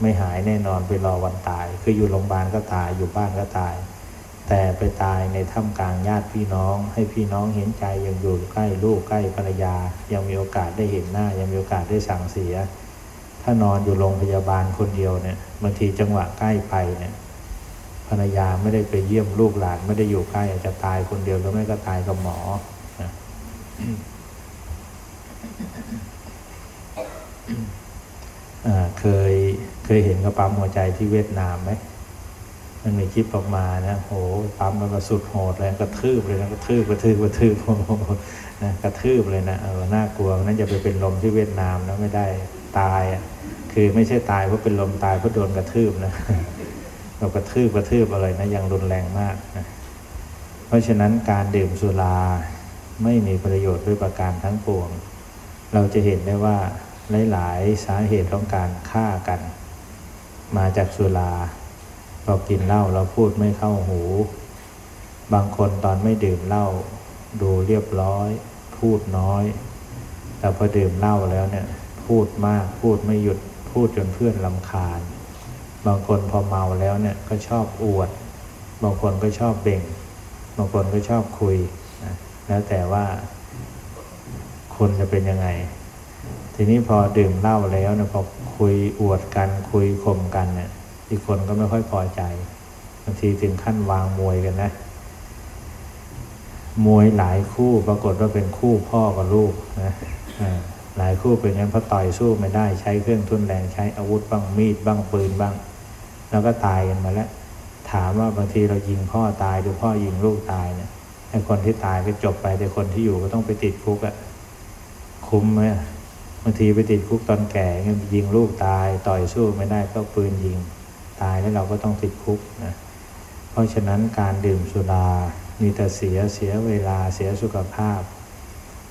Speaker 1: ไม่หายแน่นอนไปรอวันตาย คืออยู่โรงพยาบาลก็ตายอยู่บ้านก็ตาย แต่ไปตายในถ้ำกลางญาติพี่น้อง ให้พี่น้องเห็นใจยังอยู่ใกล้ลูกใกล้ภรรยา ยังมีโอกาสได้เห็นหน้า ยังมีโอกาสได้สั่งเสีย ถ้านอนอยู่โรงพยาบาลคนเดียวเนี่ยบางทีจังหวะใกล้ไปเนี่ยภรรยาไม่ได้ไปเยี่ยมลูกหลานไม่ได้อยู่ใกล้อาจจะตายคนเดียวหรือไม่ก็ตายกับหมอเคยเคยเห็นกระปั๊มหัวใจที่เวียดนามไหมมันมีคลิปออกมานะโหปั๊มมันก็สุดโหดเลยกระทืบเลยนะกระทืบกระทืบกระทืบนะกระทืบเลยนะเออน่ากลัวนั่นจะไปเป็นลมที่เวียดนามนะไม่ได้ตายอะ คือไม่ใช่ตายเพราะเป็นลมตายเพราะโดนกระทืบนะเรากระทืบกระทืบอะไรนะยังรุนแรงมากนะเพราะฉะนั้นการดื่มสุราไม่มีประโยชน์ด้วยประการทั้งปวง เราจะเห็นได้ว่าหลาย ๆ สาเหตุของการฆ่ากัน มาจากสุราเรากินเหล้าเราพูดไม่เข้าหู บางคนตอนไม่ดื่มเหล้าดูเรียบร้อย พูดน้อย แต่พอดื่มเหล้าแล้วเนี่ย พูดมากพูดไม่หยุด พูดจนเพื่อนลำคาญ บางคนพอเมาแล้วเนี่ยก็ชอบอวด บางคนก็ชอบเบ่ง บางคนก็ชอบคุยนะแล้วแต่ว่าคนจะเป็นยังไง ทีนี้พอดื่มเหล้าแล้วเนี่ยพอคุยอวดกันคุยข่มกันเนี่ยอีกคนก็ไม่ค่อยพอใจ บางทีถึงขั้นวางมวยกันนะ มวยหลายคู่ปรากฏว่าเป็นคู่พ่อกับลูกนะ หลายคู่เป็นงั้นเพราะต่อยสู้ไม่ได้ใช้เครื่องทุนแรงใช้อาวุธบ้างมีดบ้างปืนบ้าง แล้วก็ตายกันมาแล้ว ถามว่าบางทีเรายิงพ่อตายหรือพ่อยิงลูกตายเนี่ยไอ้คนที่ตายก็จบไปแต่คนที่อยู่ก็ต้องไปติดคุกอะคุ้มไหมบางทีไปติดคุกตอนแก่ยิงลูกตาย ต่อยสู้ไม่ได้ก็ปืนยิง ตายแล้วเราก็ต้องติดคุกนะเพราะฉะนั้นการดื่มสุรามีแต่เสียเสียเวลาเสียสุขภาพ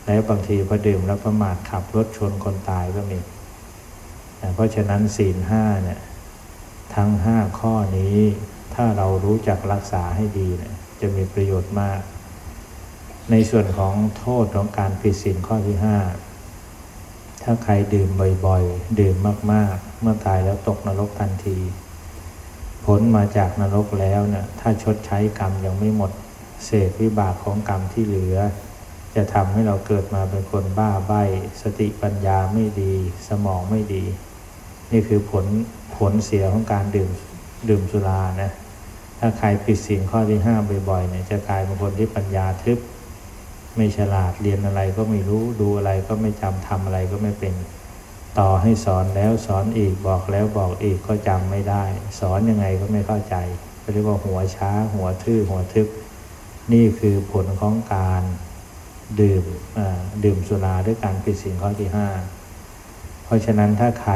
Speaker 1: แล้วบางทีพอดื่มแล้วประมาทขับรถชนคนตายก็มีนะเพราะฉะนั้นศีลห้าเนี่ยทั้งห้าข้อนี้ถ้าเรารู้จักรักษาให้ดีเนี่ยจะมีประโยชน์มาก ในส่วนของโทษของการผิดศีลข้อที่ห้าถ้าใครดื่มบ่อยๆ ดื่มมากๆ เมื่อตายแล้วตกนรกทันทีผลมาจากนรกแล้วเนี่ยถ้าชดใช้กรรมยังไม่หมด เศษวิบากของกรรมที่เหลือ จะทำให้เราเกิดมาเป็นคนบ้าใบสติปัญญาไม่ดี สมองไม่ดี นี่คือผลผลเสียของการดื่มดื่มสุรานะถ้าใครผิดศีลข้อที่ห้าบ่อยๆเนี่ยจะกลายเป็นคนที่ปัญญาทึบ ไม่ฉลาดเรียนอะไรก็ไม่รู้ดูอะไรก็ไม่จำทำอะไรก็ไม่เป็นต่อให้สอนแล้วสอนอีกบอกแล้วบอกอีกก็จำไม่ได้ สอนยังไงก็ไม่เข้าใจเรียกว่าหัวช้า หัวทื่อหัวทึบ นี่คือผลของการ ดื่มดื่มสุราด้วยการผิดศีลข้อที่ห้าเพราะฉะนั้นถ้าใคร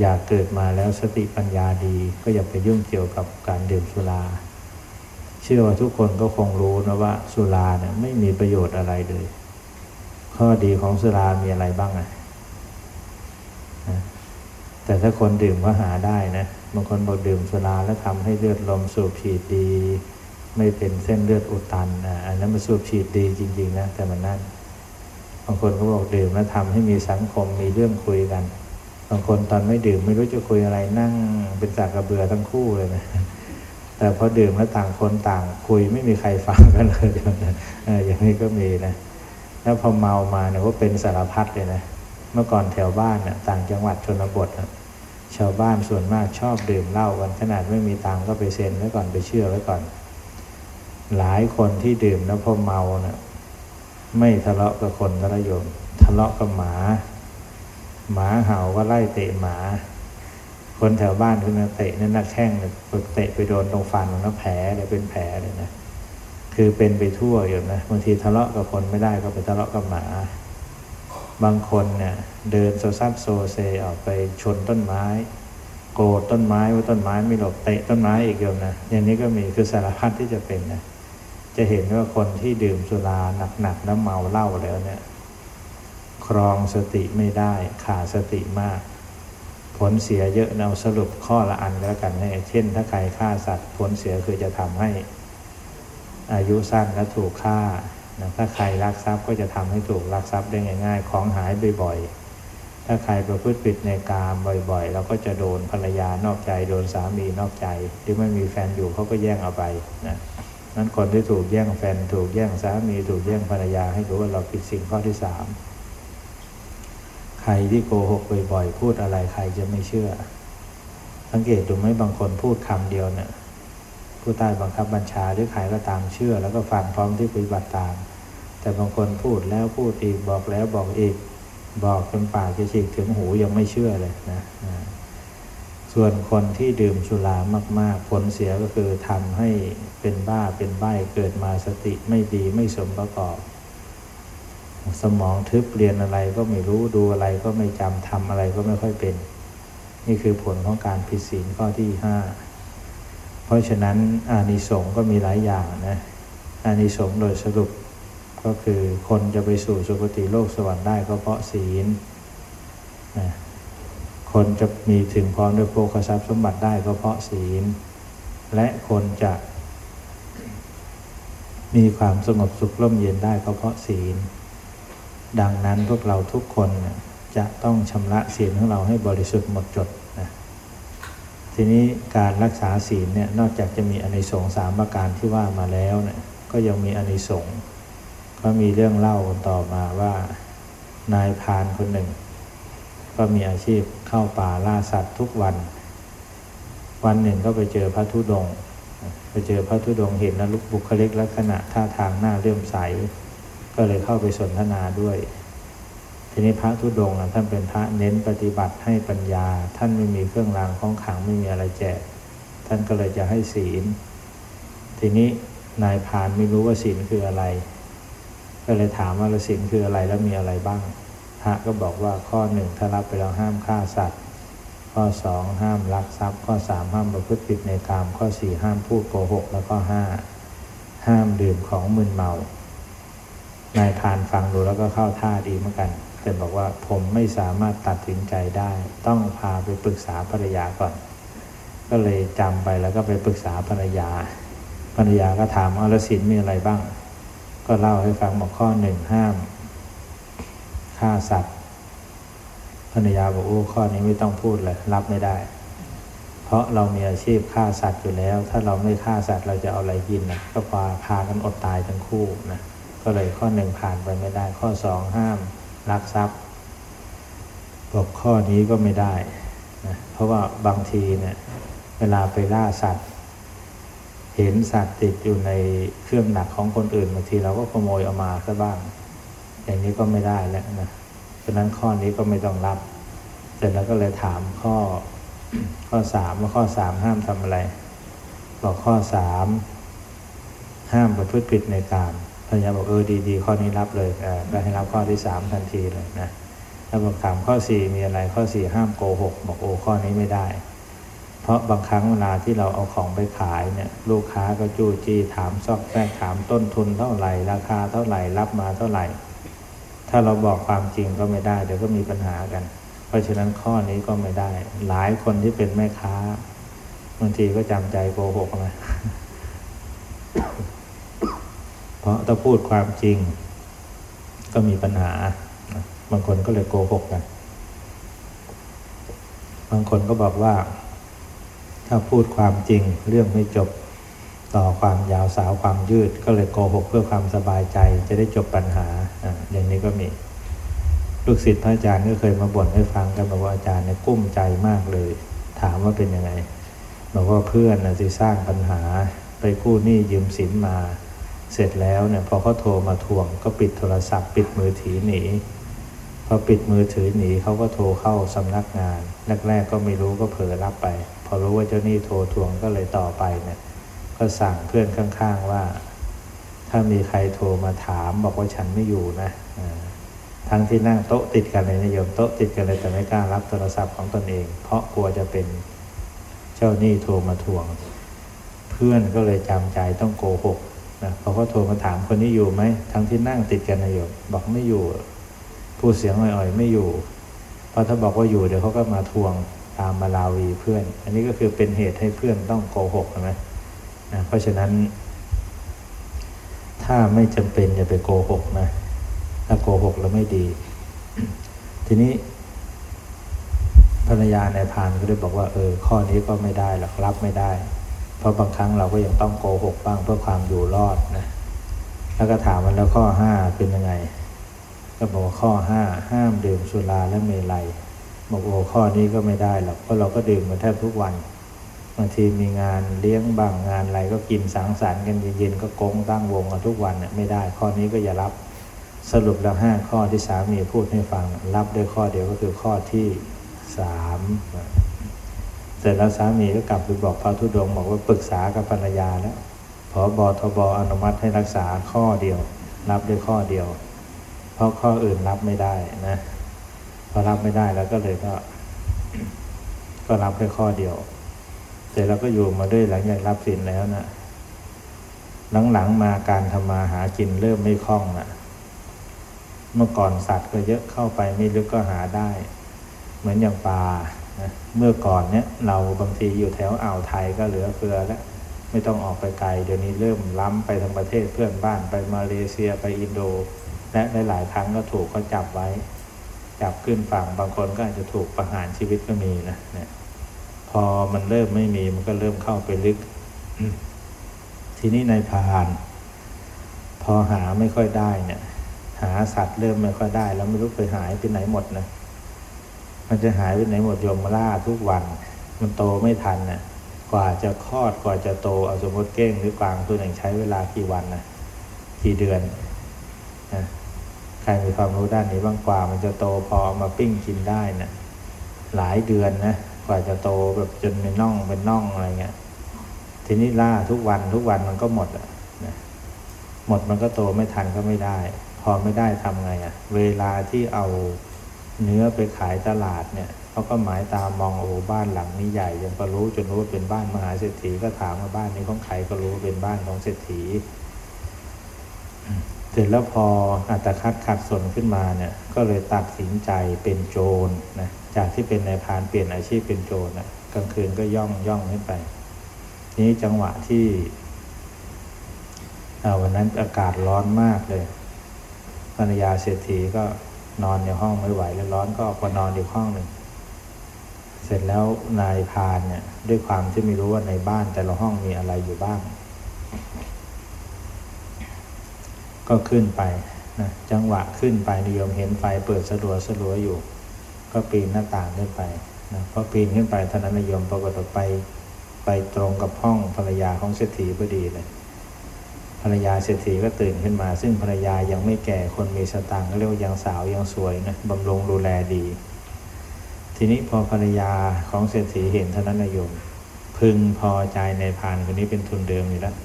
Speaker 1: อยากเกิดมาแล้วสติปัญญาดี ก็อย่าไปยุ่งเกี่ยวกับการดื่มสุรา เชื่อว่าทุกคนก็คงรู้นะว่าสุราเนี่ยไม่มีประโยชน์อะไรเลย ข้อดีของสุรามีอะไรบ้างอะแต่ถ้าคนดื่มก็หาได้นะบางคนบอกดื่มสุราแล้วทำให้เลือดลมสูบฉีดดี ไม่เป็นเส้นเลือดอุดตันนะอันนั้นมันสูบฉีดดีจริง ๆ นะ แต่มันนั่นบางคนก็บอกดื่มแล้วทำให้มีสังคมมีเรื่องคุยกัน บางคนตอนไม่ดื่มไม่รู้จะคุยอะไรนั่งเป็นจากกระเบือทั้งคู่เลยนะแต่พอดื่มแล้วต่างคนต่างคุยไม่มีใครฟังกันเลยอย่างนี้ก็มีนะแล้วพอเมามาเนี่ยก็เป็นสารพัดเลยนะเมื่อก่อนแถวบ้านเนี่ยต่างจังหวัดชนบทชาวบ้านส่วนมากชอบดื่มเหล้ากันขนาดไม่มีตังก็ไปเซ็นไว้ก่อนไปเชื่อไว้ก่อน หลายคนที่ดื่มแล้วพอเมาเนะ่ยไม่ทะเลาะกับคนก็ระยมทะเลาะกับหมา หมาเห่าก็ไล่เตะหมา คนแถวบ้านคือเตะนั่นนักแข้งเนี่ยเตะไปโดนตรงฟันแล้วแผลเลยเป็นแผลเลยนะคือเป็นไปทั่วอยู่นะบางทีทะเลาะกับคนไม่ได้ก็ไปทะเลาะกับหมา บางคนเนี่ยเดินโซซับโซเซออกไปชนต้นไม้ โกรธต้นไม้ว่าต้นไม้ไม่หลบเตะต้นไม้อีกโยมนะอย่างนี้ก็มีคือสารพัดที่จะเป็นนะ จะเห็นว่าคนที่ดื่มสุราหนักๆแล้วเมาเหล้าแล้วเนี่ย ครองสติไม่ได้ ขาดสติมาก ผลเสียเยอะเราสรุปข้อละอันแล้วกันให้เช่น ถ้าใครฆ่าสัตว์ ผลเสียคือจะทำให้ อายุสั้นและถูกฆ่านะถ้าใครรักทรัพย์ก็จะทำให้ถูกรักทรัพย์ได้ง่าย ๆ ของหายบ่อยๆ ถ้าใครประพฤติผิดในกามบ่อยๆ เราก็จะโดนภรรยานอกใจ โดนสามีนอกใจที่ไม่มีแฟนอยู่เขาก็แย่งเอาไปนะ นั้นคนที่ถูกแย่งแฟนถูกแย่งสามีถูกแย่งภรรยาให้รู้ว่าเราผิดสิ่งข้อที่สามใครที่โกหกบ่อยๆพูดอะไรใครจะไม่เชื่อ สังเกตดูไหมบางคนพูดคำเดียวเนี่ยผู้ใต้บังคับบัญชาหรือใครก็ตามเชื่อ แล้วก็ฟังพร้อมที่ปฏิบัติตาม แต่บางคนพูดแล้วพูดอีกบอกแล้วบอกอีกบอกจนปากจะฉีกถึงหูยังไม่เชื่อเลยนะ ส่วนคนที่ดื่มสุรามาก ๆ ผลเสียก็คือทำให้เป็นบ้าเป็นใบ้เกิดมาสติไม่ดีไม่สมประกอบ สมองทึบเรียนอะไรก็ไม่รู้ดูอะไรก็ไม่จำทำอะไรก็ไม่ค่อยเป็น นี่คือผลของการผิดศีลข้อที่ห้าเพราะฉะนั้นอานิสงส์ก็มีหลายอย่างนะอานิสงส์โดยสรุปก็คือคนจะไปสู่สุคติโลกสวรรค์ได้ก็เพราะศีลนะ คนจะมีถึงพร้อมด้วยโภคทรัพย์สมบัติได้ก็เพราะศีล และคนจะ มีความสงบสุขร่มเย็นได้ก็เพราะศีล ดังนั้นพวกเราทุกคนจะต้องชำระศีลของเราให้บริสุทธิ์หมดจดนะทีนี้การรักษาศีลเนี่ยนอกจากจะมีอนิสงส์สามประการที่ว่ามาแล้วเนี่ยก็ยังมีอนิสงส์ก็มีเรื่องเล่าต่อมาว่านายพานคนหนึ่ง ก็มีอาชีพเข้าป่าล่าสัตว์ทุกวัน วันหนึ่งก็ไปเจอพระธุดงค์ไปเจอพระธุดงค์เห็นแล้วบุคลิกลักษณะท่าทางหน้าเลื่มใส ก็เลยเข้าไปสนทนาด้วย ทีนี้พระธุดงค์ท่านเป็นพระเน้นปฏิบัติให้ปัญญา ท่านไม่มีเครื่องรางของขังไม่มีอะไรแจก ท่านก็เลยจะให้ศีล ทีนี้นายพานไม่รู้ว่าศีลคืออะไร ก็เลยถามว่าศีลคืออะไรแล้วมีอะไรบ้าง พระก็บอกว่าข้อหนึ่งถ้ารับไปแล้วห้ามฆ่าสัตว์ ข้อสองห้ามลักทรัพย์ ข้อสามห้ามประพฤติผิดในกามข้อสี่ห้ามพูดโกหก แล้วก็ห้าห้ามดื่มของมึนเมานายพานฟังดูแล้วก็เข้าท่าดีเหมือนกันแต่บอกว่าผมไม่สามารถตัดสินใจได้ ต้องพาไปปรึกษาภรรยาก่อน ก็เลยจำไปแล้วก็ไปปรึกษาภรรยา ภรรยาก็ถามอรสินมีอะไรบ้าง ก็เล่าให้ฟังบอกข้อหนึ่งห้าม ฆ่าสัตว์ภรรยาบอกโอ้ข้อนี้ไม่ต้องพูดเลยรับไม่ได้ เพราะเรามีอาชีพฆ่าสัตว์อยู่แล้ว ถ้าเราไม่ฆ่าสัตว์เราจะเอาอะไรกินนะก็พาพากันอดตายทั้งคู่นะก็เลยข้อหนึ่งผ่านไปไม่ได้ ข้อสองห้ามลักทรัพย์บอกข้อนี้ก็ไม่ได้นะเพราะว่าบางทีเนี่ยเวลาไปล่าสัตว์ เห็นสัตว์ติดอยู่ในเครื่องหนักของคนอื่นบางทีเราก็ขโมยเอามาซะบ้าง อย่างนี้ก็ไม่ได้แล้วนะฉะนั้นข้อนี้ก็ไม่ต้องรับ เสร็จแล้วก็เลยถามข้อข้อสามว่าข้อสามห้ามทำอะไร บอกข้อสามห้ามประพฤติผิดในการภรรยาบอกเออดีๆข้อนี้รับเลยก็ให้รับข้อที่สามทันทีเลยนะแล้วบอกถามข้อสี่มีอะไรข้อสี่ห้ามโกหกบอกโอ้ข้อนี้ไม่ได้ เพราะบางครั้งเวลาที่เราเอาของไปขายเนี่ยลูกค้าก็จู้จี้ถามซอกแซกถามต้นทุนเท่าไหร่ ราคาเท่าไหร่รับมาเท่าไหร่ ถ้าเราบอกความจริงก็ไม่ได้ เดี๋ยวก็มีปัญหากัน เพราะฉะนั้นข้อนี้ก็ไม่ได้ หลายคนที่เป็นแม่ค้าบางทีก็จำใจโกหกนะเพราะถ้าพูดความจริง ก็มีปัญหา บางคนก็เลยโกหกกัน บางคนก็บอกว่า ถ้าพูดความจริงเรื่องไม่จบ ต่อความยาวสาวความยืดก็เลยโกหกเพื่อความสบายใจจะได้จบปัญหาออย่างนี้ก็มี ลูกศิษย์พระอาจารย์ก็เคยมาบ่นให้ฟังกันบอกว่าอาจารย์เนี่ยกุ้มใจมากเลย ถามว่าเป็นยังไงบอกว่าเพื่อนนะที่สร้างปัญหาไปกู้หนี้ยืมสินมา เสร็จแล้วเนี่ยพอเขาโทรมาทวงก็ปิดโทรศัพท์ ปิดมือถือหนีพอปิดมือถือหนีเขาก็โทรเข้าสำนักงานแรกๆก็ไม่รู้ก็เผลอรับไป พอรู้ว่าเจ้าหนี้โทรทวงก็เลยต่อไปเนี่ย ก็สั่งเพื่อนข้างๆว่า ถ้ามีใครโทรมาถามบอกว่าฉันไม่อยู่นะทั้งที่นั่งโต๊ะติดกันเลยนะโยมโต๊ะติดกันเลยแต่ไม่กล้ารับโทรศัพท์ของตนเอง เพราะกลัวจะเป็นเจ้าหนี้โทรมาทวง เพื่อนก็เลยจำใจต้องโกหกนะพอเขาโทรมาถามคนนี้อยู่ไหมทั้งที่นั่งติดกันนะโยมบอกไม่อยู่พูดเสียงอ่อยๆไม่อยู่เพราะถ้าบอกว่าอยู่เดี๋ยวเขาก็มาทวงตามมาลาวีเพื่อน อันนี้ก็คือเป็นเหตุให้เพื่อนต้องโกหกใช่ไหม นะเพราะฉะนั้น ถ้าไม่จำเป็นอย่าไปโกหกนะ ถ้าโกหกแล้วไม่ดี ทีนี้ภรรยาในพานก็เลยบอกว่าเออข้อนี้ก็ไม่ได้หรอกรับไม่ได้ เพราะบางครั้งเราก็ยังต้องโกหกบ้างเพื่อความอยู่รอดนะแล้วก็ถามมันแล้วข้อห้าเป็นยังไง ก็บอกว่าข้อห้าห้ามดื่มสุราและเมลัยบอกโอ้ข้อนี้ก็ไม่ได้หรอกเพราะเราก็ดื่มมาแทบทุกวัน บางทีมีงานเลี้ยงบางงานอะไรก็กินสังสรรค์กันเย็นๆก็กงตั้งวงกันทุกวันเนี่ยไม่ได้ ข้อนี้ก็อย่ารับสรุปแล้วห้าข้อที่สามีพูดให้ฟัง รับด้วยข้อเดียวก็คือข้อที่สามเสร็จแล้วสามีก็กลับไปบอกพระธุดงบอกว่าปรึกษากับภรรยาแล้วพอบอทบอนุมัติให้รักษาข้อเดียว รับด้วยข้อเดียว เพราะข้ออื่นรับไม่ได้นะพอรับไม่ได้แล้วก็เลยก็ ก็รับแค่ข้อเดียว แต่เราก็อยู่มาด้วยหลังจากรับสินแล้วนะหลังๆมาการทำมาหากินเริ่มไม่คล่องนะเมื่อก่อนสัตว์ก็เยอะเข้าไปไม่ลึกก็หาได้ เหมือนอย่างปลานะเมื่อก่อนเนี้ยเราบางทีอยู่แถวอ่าวไทยก็เหลือเฟือแล้วไม่ต้องออกไปไกลเดี๋ยวนี้เริ่มล้ำไปทางประเทศเพื่อนบ้านไปมาเลเซียไปอินโด และหลายๆครั้งก็ถูกเขาจับไว้ จับขึ้นฝั่งบางคนก็อาจจะถูกประหารชีวิตก็มีนะเนี่ย อมันเริ่มไม่มีมันก็เริ่มเข้าไปลึก ทีนี้ในพาน พอหาไม่ค่อยได้เนี่ย หาสัตว์เริ่มไม่ค่อยได้ แล้วไม่รู้ไปหายไปไหนหมดนะมันจะหายไปไหนหมดโยมมาล่าทุกวัน มันโตไม่ทันเนะ่ยกว่าจะคลอดกว่าจะโตเอาสมมติเก้งหรือกวางตัวหนึ่งใช้เวลากี่วันนะกี่เดือนนะใครมีความรู้ด้านนี้บ้างกว่า มันจะโตพอมาปิ้งกินได้นะ่ะหลายเดือนนะ กว่าจะโตแบบจนเป็นน่องเป็นน่องอะไรเงี้ย ทีนี้ล่าทุกวันทุกวันมันก็หมดอะนะหมดมันก็โตไม่ทันก็ไม่ได้ พอไม่ได้ทำไงอะ เวลาที่เอาเนื้อไปขายตลาดเนี่ยเขาก็หมายตามมองโอ้บ้านหลังนี้ใหญ่ยังก็รู้จนรู้ว่าเป็นบ้านมหาเศรษฐีก็ถามว่าบ้านนี้ของใครก็รู้เป็นบ้านของเศรษฐีเสร็จแล้วพออัตคัดขัดสนขึ้นมาเนี่ย ก็เลยตัดสินใจเป็นโจรนะ จากที่เป็นนายพานเปลี่ยนอาชีพเป็นโจรนะกลางคืนก็ย่องย่องขึ้นไป นี้จังหวะที่วันนั้นอากาศร้อนมากเลยภรรยาเศรษฐีก็นอนในห้องไม่ไหวแล้วร้อนก็ออกมานอนอีกห้องหนึ่งเสร็จแล้วนายพานเนี่ย ด้วยความที่ไม่รู้ว่าในบ้านแต่ละห้องมีอะไรอยู่บ้าง ก็ขึ้นไปนะจังหวะขึ้นไปนิยมเห็นไฟเปิดสะดวสะดวอยู่ ก็ปีนหน้าต่างขึ้นไปนะพอปีนขึ้นไปท่านั้นนิยมปรากฏไปไปตรงกับห้องภรรยาของเศรษฐีพอดีเลยภรรยาเศรษฐีก็ตื่นขึ้นมา ซึ่งภรรยายังไม่แก่คนมีสตางค์เรียกว่ายังสาวยังสวยนะบำรุงดูแลดี ทีนี้พอภรรยาของเศรษฐีเห็นท่านั้นนิยม พึงพอใจในพานคนนี้เป็นทุนเดิมอยู่แล้ว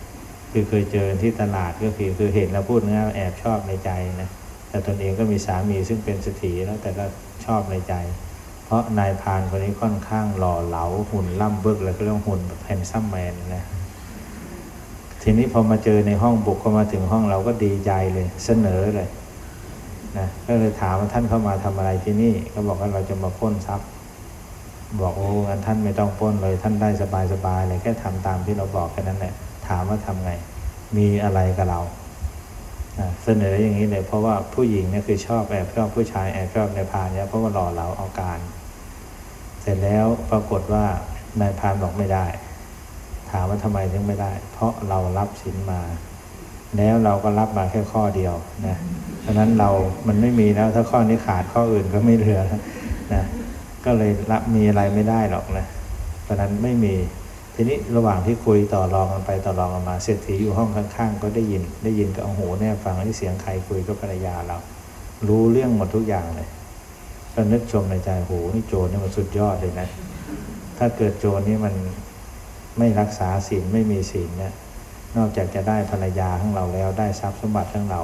Speaker 1: คือเคยเจอที่ตลาดก็คือคือเห็นแล้วพูดง่ายแอบชอบในใจนะ แต่ตนเองก็มีสามีซึ่งเป็นเศรษฐีแล้วแต่ก็ชอบในใจ เพราะนายพานคนนี้ค่อนข้างหล่อเหลาหุ่นล่ำบึ้กแล้วก็เรื่องหุ่นแบบ handsome man นะทีนี้พอมาเจอในห้องบุกเข้ามาถึงห้องเราก็ดีใจเลยเสนอเลยนะก็เลยถามว่าท่านเข้ามาทำอะไรที่นี่ ก็บอกว่าเราจะมาปล้นทรัพย์ บอกโอ้งั้นท่านไม่ต้องปล้นเลยท่านได้สบายสบายเลยแค่ทำตามที่เราบอกแค่นั้นแหละถามว่าทำไง มีอะไรกับเรา เสนออย่างนี้เลยเพราะว่าผู้หญิงเนี่ยคือชอบแอบชอบผู้ชายแอบชอบในพานเนี่ยเพราะว่าหล่อเหลาเอาการ เสร็จแล้วปรากฏว่านายพานบอกไม่ได้ ถามว่าทำไมถึงไม่ได้ เพราะเรารับสินมา แล้วเราก็รับมาแค่ข้อเดียวนะเพราะนั้นเรามันไม่มีแล้วถ้าข้อนี้ขาดข้ออื่นก็ไม่เหลือนะก็เลยรับมีอะไรไม่ได้หรอกนะเพราะนั้นไม่มี ทีนี้ระหว่างที่คุยต่อรองกันไปต่อรองกันมาเศรษฐีอยู่ห้องข้างๆ ก็ได้ยิน ได้ยินก็เอาหูแน่ฟังที่เสียงใครคุยกับภรรยาเรา รู้เรื่องหมดทุกอย่างเลยก็นึกชมในใจโหนี่โจรนี่มันสุดยอดเลยนะ ถ้าเกิดโจรนี่มันไม่รักษาศีลไม่มีศีลเนี่ยนอกจากจะได้ภรรยาของเราแล้วได้ทรัพย์สมบัติของเรา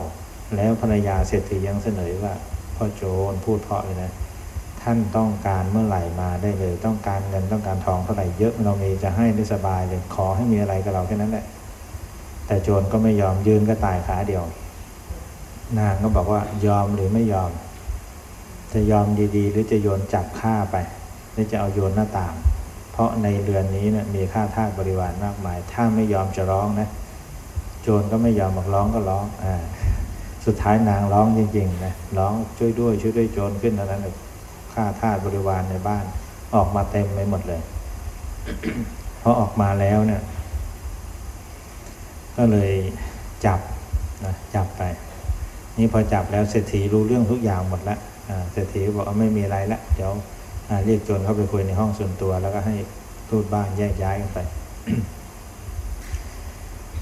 Speaker 1: แล้วภรรยาเศรษฐียังเสนอว่าพ่อโจรพูดเพราะเลยนะ ท่านต้องการเมื่อไหร่มาได้เลย ต้องการเงินต้องการทองเท่าไหร่เยอะเรามีจะให้ได้สบายเลยขอให้มีอะไรกับเราแค่นั้นแหละแต่โจรก็ไม่ยอมยืนก็ตายขาเดียว นางก็บอกว่ายอมหรือไม่ยอม จะยอมดีๆ หรือจะโยนจับฆ่าไปหรือจะเอาโยนหน้าต่าง เพราะในเรือนนี้เนะี่ยมีค่าทาสบริวารมากมาย ถ้าไม่ยอมจะร้องนะ โจรก็ไม่ยอมบอกร้องก็ร้องอ่าสุดท้ายนางร้องจริงๆนะร้องช่วยด้วยช่วยด้วยโจรขึ้นตอนนั้น ฆ่าทาสบริวารในบ้าน ออกมาเต็มไปหมดเลยพอออกมาแล้วเนี่ย ก็เลยจับนะจับไป นี่พอจับแล้วเศรษฐีรู้เรื่องทุกอย่างหมดแล้วเศรษฐีบอกว่าไม่มีอะไรละเดี๋ยวเรียกโจรเข้าไปคุยในห้องส่วนตัว แล้วก็ให้ทูตบ้านแยกย้ายกันไป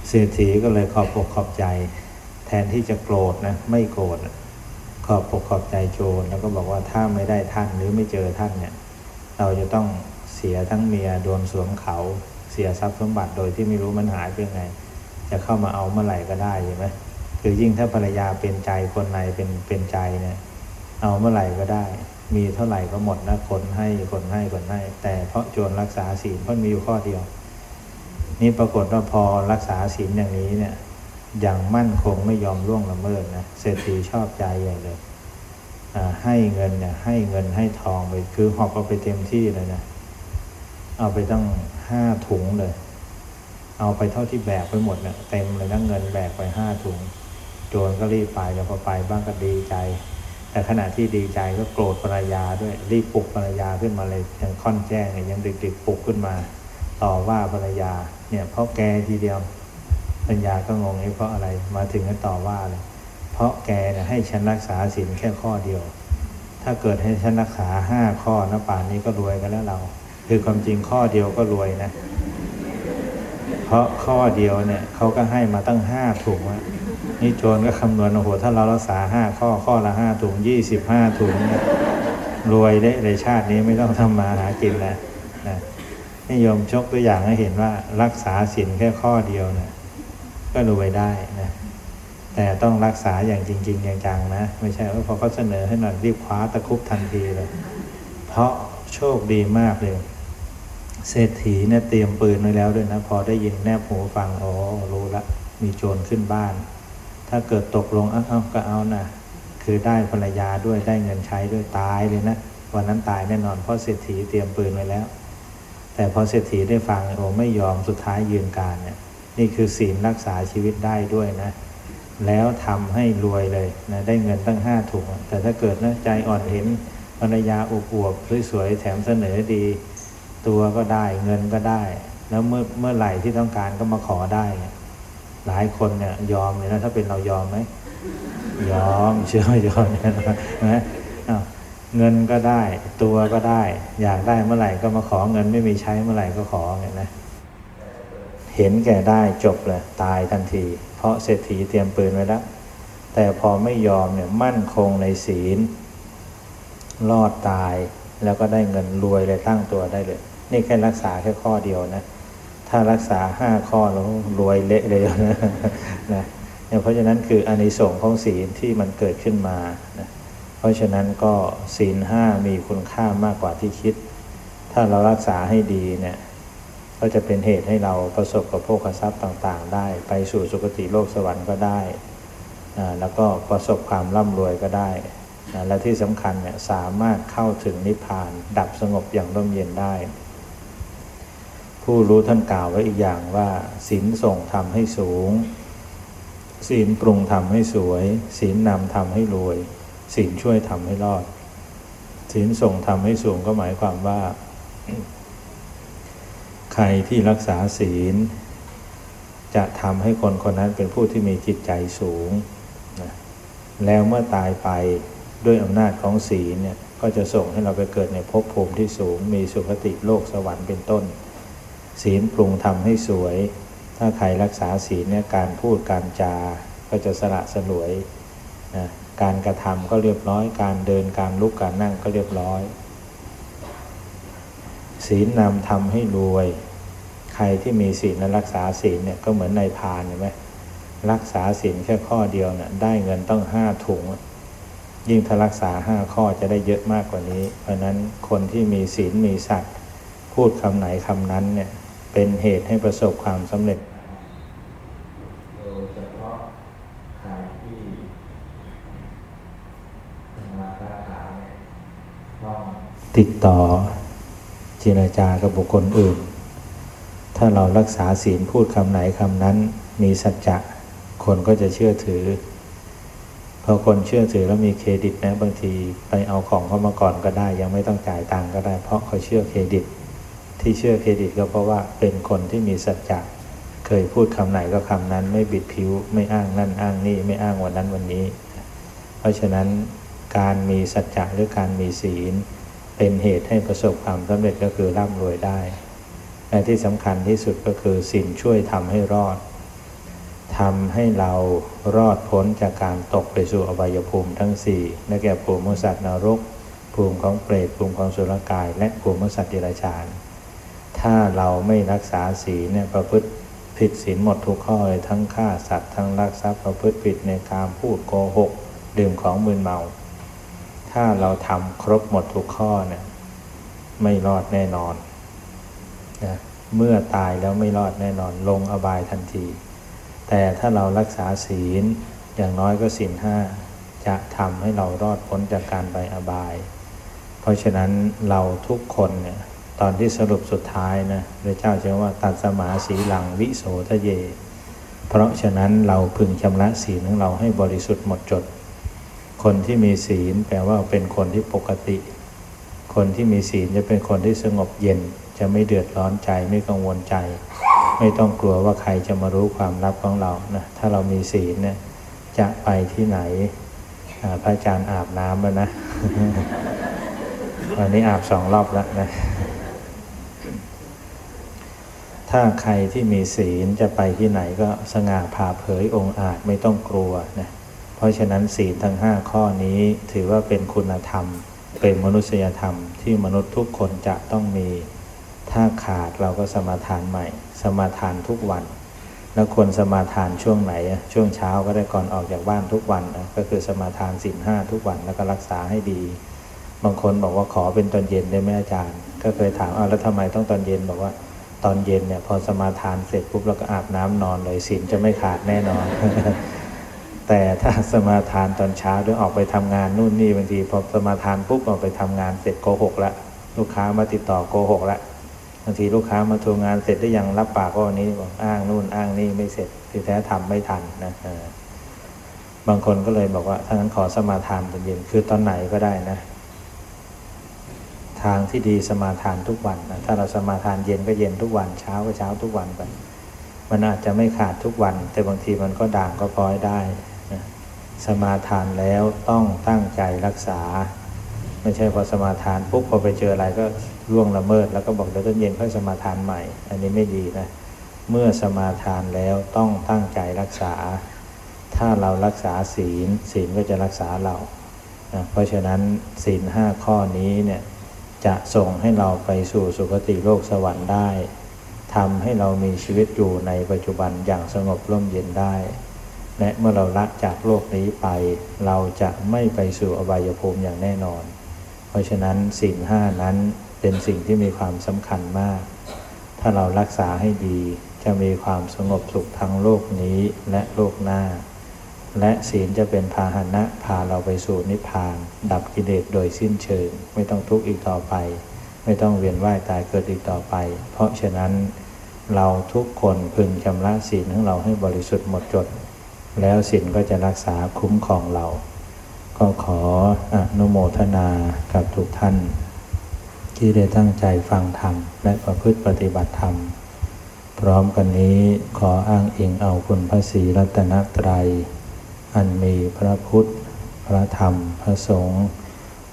Speaker 1: เศรษฐีก็เลยขอบอกขอบใจ แทนที่จะโกรธนะ ไม่โกรธ ขอบปกขอบใจโจรแล้วก็บอกว่าถ้าไม่ได้ท่านหรือไม่เจอท่านเนี่ยเราจะต้องเสียทั้งเมียโดนสวมเขาเสียทรัพย์สมบัติโดยที่ไม่รู้มันหายไปไง จะเข้ามาเอาเมื่อไหร่ก็ได้ใช่ไหมคือยิ่งถ้าภรรยาเป็นใจคนในเป็นเป็นใจเนี่ยเอาเมื่อไหร่ก็ได้ มีเท่าไหร่ก็หมดนะคนให้คนให้คนให้ แต่เพราะโจรรักษาศีลเพราะมีอยู่ข้อเดียว นี่ปรากฏว่าพอรักษาศีลอย่างนี้เนี่ย อย่างมั่นคงไม่ยอมล่วงละเมิดนะเศรษฐีชอบใจใหญ่เลยให้เงินเนี่ยให้เงินให้ทองไปคือหอบเอาไปเต็มที่เลยนะเอาไปตั้งห้าถุงเลย เอาไปเท่าที่แบกไปหมดเนี่ยเต็มเลยนะเงินแบกไปห้าถุงโจรก็รีบไปแล้วพอไปบ้างก็ดีใจ แต่ขณะที่ดีใจก็โกรธภรรยาด้วยรีบปลุกภรรยาขึ้นมาเลยยังค่อนแจ้งเนี่ยยังดึกๆปลุกขึ้นมา ต่อว่าภรรยาเนี่ยเพราะแกทีเดียว ปัญญาก็งงไอ้เพราะอะไร มาถึงก็ต่อว่าเลย เพราะแกเนี่ยให้ฉันรักษาศีลแค่ข้อเดียว ถ้าเกิดให้ฉันรักษาห้าข้อนะป่านนี้ก็รวยกันแล้วเรา คือความจริงข้อเดียวก็รวยนะ เพราะข้อเดียวเนี่ยเขาก็ให้มาตั้งห้าถุงอะนี่โจรก็คำนวณโอ้โหถ้าเรารักษาห้าข้อข้อละห้าถุงยี่สิบห้าถุงเนี่ยรวยได้ในชาตินี้ไม่ต้องทำมาหากินแล้วนะนิยมชกตัวอย่างให้เห็นว่ารักษาศีลแค่ข้อเดียวเนี่ย ก็รวยได้นะแต่ต้องรักษาอย่างจริงๆอย่างจังนะ ไม่ใช่ว่าพอเขาเสนอให้หน่อยรีบคว้าตะคุบทันทีเลย เพราะโชคดีมากเลย เศรษฐีเนี่ยเตรียมปืนไว้แล้วด้วยนะ พอได้ยินแนบหูฟังอ๋อรู้ละ มีโจรขึ้นบ้าน ถ้าเกิดตกลงอ้าวก็เอานะคือได้ภรรยาด้วยได้เงินใช้ด้วยตายเลยนะวันนั้นตายแน่นอนเพราะเศรษฐีเตรียมปืนไว้แล้ว แต่พอเศรษฐีได้ฟังโอ้ไม่ยอมสุดท้ายยืนการเนี่ย นี่คือศีลรักษาชีวิตได้ด้วยนะ แล้วทำให้รวยเลยนะได้เงินตั้งห้าถุง แต่ถ้าเกิดนะใจอ่อนเห็นภรรยาอวบสวยๆแถมเสนอดี ตัวก็ได้เงินก็ได้ แล้วเมื่อเมื่อไหร่ที่ต้องการก็มาขอได้ หลายคนเนี่ยยอมเลยนะถ้าเป็นเรายอมไหมยอมเชื่อยอมนะนะเงินก็ได้ ตัวก็ได้ อยากได้เมื่อไหร่ก็มาขอเงินไม่มีใช้เมื่อไหร่ก็ขอเนี่ยนะ เห็นแก่ได้จบเลยตายทันที เพราะเศรษฐีเตรียมปืนไว้แล้ว แต่พอไม่ยอมเนี่ยมั่นคงในศีล รอดตายแล้วก็ได้เงินรวยเลยตั้งตัวได้เลย นี่แค่รักษาแค่ข้อเดียวนะ ถ้ารักษาห้าข้อแล้วรวยเละเลยนะนะเพราะฉะนั้นคืออานิสงส์ของศีลที่มันเกิดขึ้นมานะเพราะฉะนั้นก็ศีลห้ามีคุณค่ามากกว่าที่คิด ถ้าเรารักษาให้ดีเนี่ย ก็จะเป็นเหตุให้เราประสบกับโภคทรัพย์ต่างๆ ได้ ไปสู่สุคติโลกสวรรค์ก็ได้แล้วก็ประสบความร่ำรวยก็ได้และที่สำคัญเนี่ยสามารถเข้าถึงนิพพาน ดับสงบอย่างร่มเย็นได้ ผู้รู้ท่านกล่าวไว้อีกอย่างว่าศีลส่งทำให้สูงศีลปรุงทำให้สวยศีลนำทำให้รวยศีลช่วยทำให้รอดศีลส่งทำให้สูงก็หมายความว่า ใครที่รักษาศีล จะทำให้คนคนนั้นเป็นผู้ที่มีจิตใจสูงนะแล้วเมื่อตายไปด้วยอำนาจของศีลเนี่ยก็จะส่งให้เราไปเกิดในภพภูมิที่สูง มีสุคติโลกสวรรค์เป็นต้น ศีลปรุงทำให้สวย ถ้าใครรักษาศีลเนี่ยการพูดการจาก็จะสละสลวยนะการกระทำก็เรียบร้อย การเดินการลุกการนั่งก็เรียบร้อย ศีลนำทำให้รวย ใครที่มีศีลและรักษาศีลเนี่ยก็เหมือนในพานเห็นไหมรักษาศีลแค่ข้อเดียวเนี่ยได้เงินต้องห้าถุง ยิ่งถ้ารักษาห้าข้อจะได้เยอะมากกว่านี้ เพราะนั้นคนที่มีศีลมีสัตว์พูดคำไหนคำนั้นเนี่ยเป็นเหตุให้ประสบความสำเร็จติดต่อ เจรจากับบุคคลอื่น ถ้าเรารักษาศีลพูดคำไหนคำนั้น มีสัจจะคนก็จะเชื่อถือ พอคนเชื่อถือแล้วมีเครดิตนะบางทีไปเอาของเข้ามาก่อนก็ได้ ยังไม่ต้องจ่ายตังค์ก็ได้ เพราะเขาเชื่อเครดิต ที่เชื่อเครดิตก็เพราะว่าเป็นคนที่มีสัจจะเคยพูดคำไหนก็คำนั้นไม่บิดผิวไม่อ้างนั่นอ้างนี่ไม่อ้างวันนั้นวันนี้ เพราะฉะนั้นการมีสัจจะหรือการมีศีล เป็นเหตุให้ประสบความสำเร็จก็คือร่ำรวยได้และที่สำคัญที่สุดก็คือศีลช่วยทำให้รอดทำให้เรารอดพ้นจากการตกไปสู่อบายภูมิทั้งสี่นั่นแก่ภูมิสัตว์นรก ภูมิของเปรตภูมิของสุรกาย และภูมิสัตว์เดรัจฉาน ถ้าเราไม่รักษาศีลเนี่ยประพฤติผิดศีลหมดทุกข้อเลยทั้งฆ่าสัตว์ทั้งลักทรัพย์ประพฤติผิดในการพูดโกหก ดื่มของมึนเมา ถ้าเราทำครบหมดทุกข้อเนี่ยไม่รอดแน่นอนนะเมื่อตายแล้วไม่รอดแน่นอน ลงอบายทันที แต่ถ้าเรารักษาศีลอย่างน้อยก็ศีลห้าจะทำให้เรารอดพ้นจากการไปอบาย เพราะฉะนั้นเราทุกคนเนี่ยตอนที่สรุปสุดท้ายนะพระเจ้าเชื่อว่าตัดสมาสีหลังวิโสทะเย เพราะฉะนั้นเราพึงชำระศีลของเราให้บริสุทธิ์หมดจด คนที่มีศีลแปลว่าเป็นคนที่ปกติ คนที่มีศีลจะเป็นคนที่สงบเย็น จะไม่เดือดร้อนใจไม่กังวลใจ ไม่ต้องกลัวว่าใครจะมารู้ความลับของเรานะถ้าเรามีศีลเนี่ยจะไปที่ไหนพระอาจารย์อาบน้ำแล้วนะวันนี้อาบสองรอบแล้วนะถ้าใครที่มีศีลจะไปที่ไหนก็สง่าผ่าเผยองค์อาจไม่ต้องกลัวนะ ราะฉะนั้นศีลทั้งห้าข้อนี้ถือว่าเป็นคุณธรรม เป็นมนุษยธรรมที่มนุษย์ทุกคนจะต้องมี ถ้าขาดเราก็สมาทานใหม่ สมาทานทุกวัน แล้วควรสมาทานช่วงไหน ช่วงเช้าก็ได้ก่อนออกจากบ้านทุกวันก็คือสมาทานศีลห้าทุกวันแล้วก็รักษาให้ดี บางคนบอกว่าขอเป็นตอนเย็นได้ไหมอาจารย์ ก็เคยถามอ้าแล้วทำไมต้องตอนเย็นบอกว่าตอนเย็นเนี่ยพอสมาทานเสร็จปุ๊บเราก็อาบน้ำนอนเลยศีลจะไม่ขาดแน่นอน แต่ถ้าสมาทานตอนเช้าหรือออกไปทำงานนู่นนี่บางทีพอสมาทานปุ๊บออกไปทำงานเสร็จโกหกละลูกค้ามาติดต่อโกหกละบางทีลูกค้ามาทวงงานเสร็จได้ยังรับปากว่าวันนี้บอกอ้างนู่นอ้างนี่ไม่เสร็จที่แท้ทำไม่ทันนะบางคนก็เลยบอกว่าถ้างั้นขอสมาทานตอนเย็นคือตอนไหนก็ได้นะ ทางที่ดีสมาทานทุกวันนะถ้าเราสมาทานเย็นก็เย็นทุกวันเช้าก็เช้าทุกวันไปมันอาจจะไม่ขาดทุกวัน แต่บางทีมันก็ด่างก็พลอยได้ สมาทานแล้วต้องตั้งใจรักษา ไม่ใช่พอสมาทานปุ๊บพอไปเจออะไรก็ร่วงละเมิด แล้วก็บอกเดี๋ยวตอนเย็นค่อยสมาทานใหม่ อันนี้ไม่ดีนะเมื่อสมาทานแล้วต้องตั้งใจรักษา ถ้าเรารักษาศีล ศีลก็จะรักษาเรานะเพราะฉะนั้นศีลห้าข้อนี้เนี่ยจะส่งให้เราไปสู่สุคติโลกสวรรค์ได้ทำให้เรามีชีวิตอยู่ในปัจจุบันอย่างสงบร่มเย็นได้ และเมื่อเราละจากโลกนี้ไป เราจะไม่ไปสู่อบายภูมิอย่างแน่นอน เพราะฉะนั้นสิ่งห้านั้นเป็นสิ่งที่มีความสำคัญมาก ถ้าเรารักษาให้ดีจะมีความสงบสุขทั้งโลกนี้และโลกหน้า และศีลจะเป็นพาหนะพาเราไปสู่นิพพาน ดับกิเลสโดยสิ้นเชิง ไม่ต้องทุกข์อีกต่อไป ไม่ต้องเวียนว่ายตายเกิดอีกต่อไป เพราะฉะนั้นเราทุกคนพึงชำระศีลของเราให้บริสุทธิ์หมดจด แล้วศีลก็จะรักษาคุ้มครองเรา ก็ขออนุโมทนากับทุกท่าน ที่ได้ตั้งใจฟังธรรม และประพฤติปฏิบัติธรรม พร้อมกันนี้ขออ้างอิงเอาคุณพระศรีรัตนตรัย อันมีพระพุทธ พระธรรม พระสงฆ์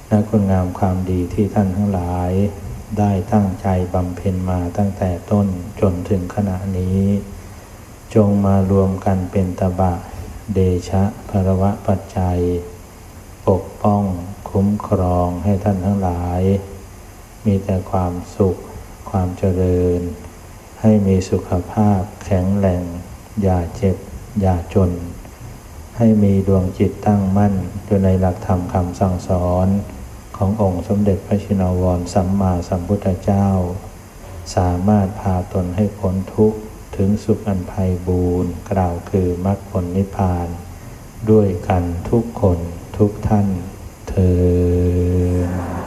Speaker 1: และคุณงามความดีที่ท่านทั้งหลาย ได้ตั้งใจบำเพ็ญมาตั้งแต่ต้นจนถึงขณะนี้ จงมารวมกันเป็นตบะ เดชะภรวะปัจจัย ปกป้องคุ้มครองให้ท่านทั้งหลาย มีแต่ความสุขความเจริญ ให้มีสุขภาพแข็งแรงอย่าเจ็บ อย่าจน ให้มีดวงจิตตั้งมั่นอยู่ในหลักธรรมคำสั่งสอนขององค์สมเด็จพระชินวรสัมมาสัมพุทธเจ้า สามารถพาตนให้พ้นทุกข์ ถึงสุขอันภัยบูรณ์กล่าวคือมรรคผลนิพพาน ด้วยกันทุกคนทุกท่านเธอ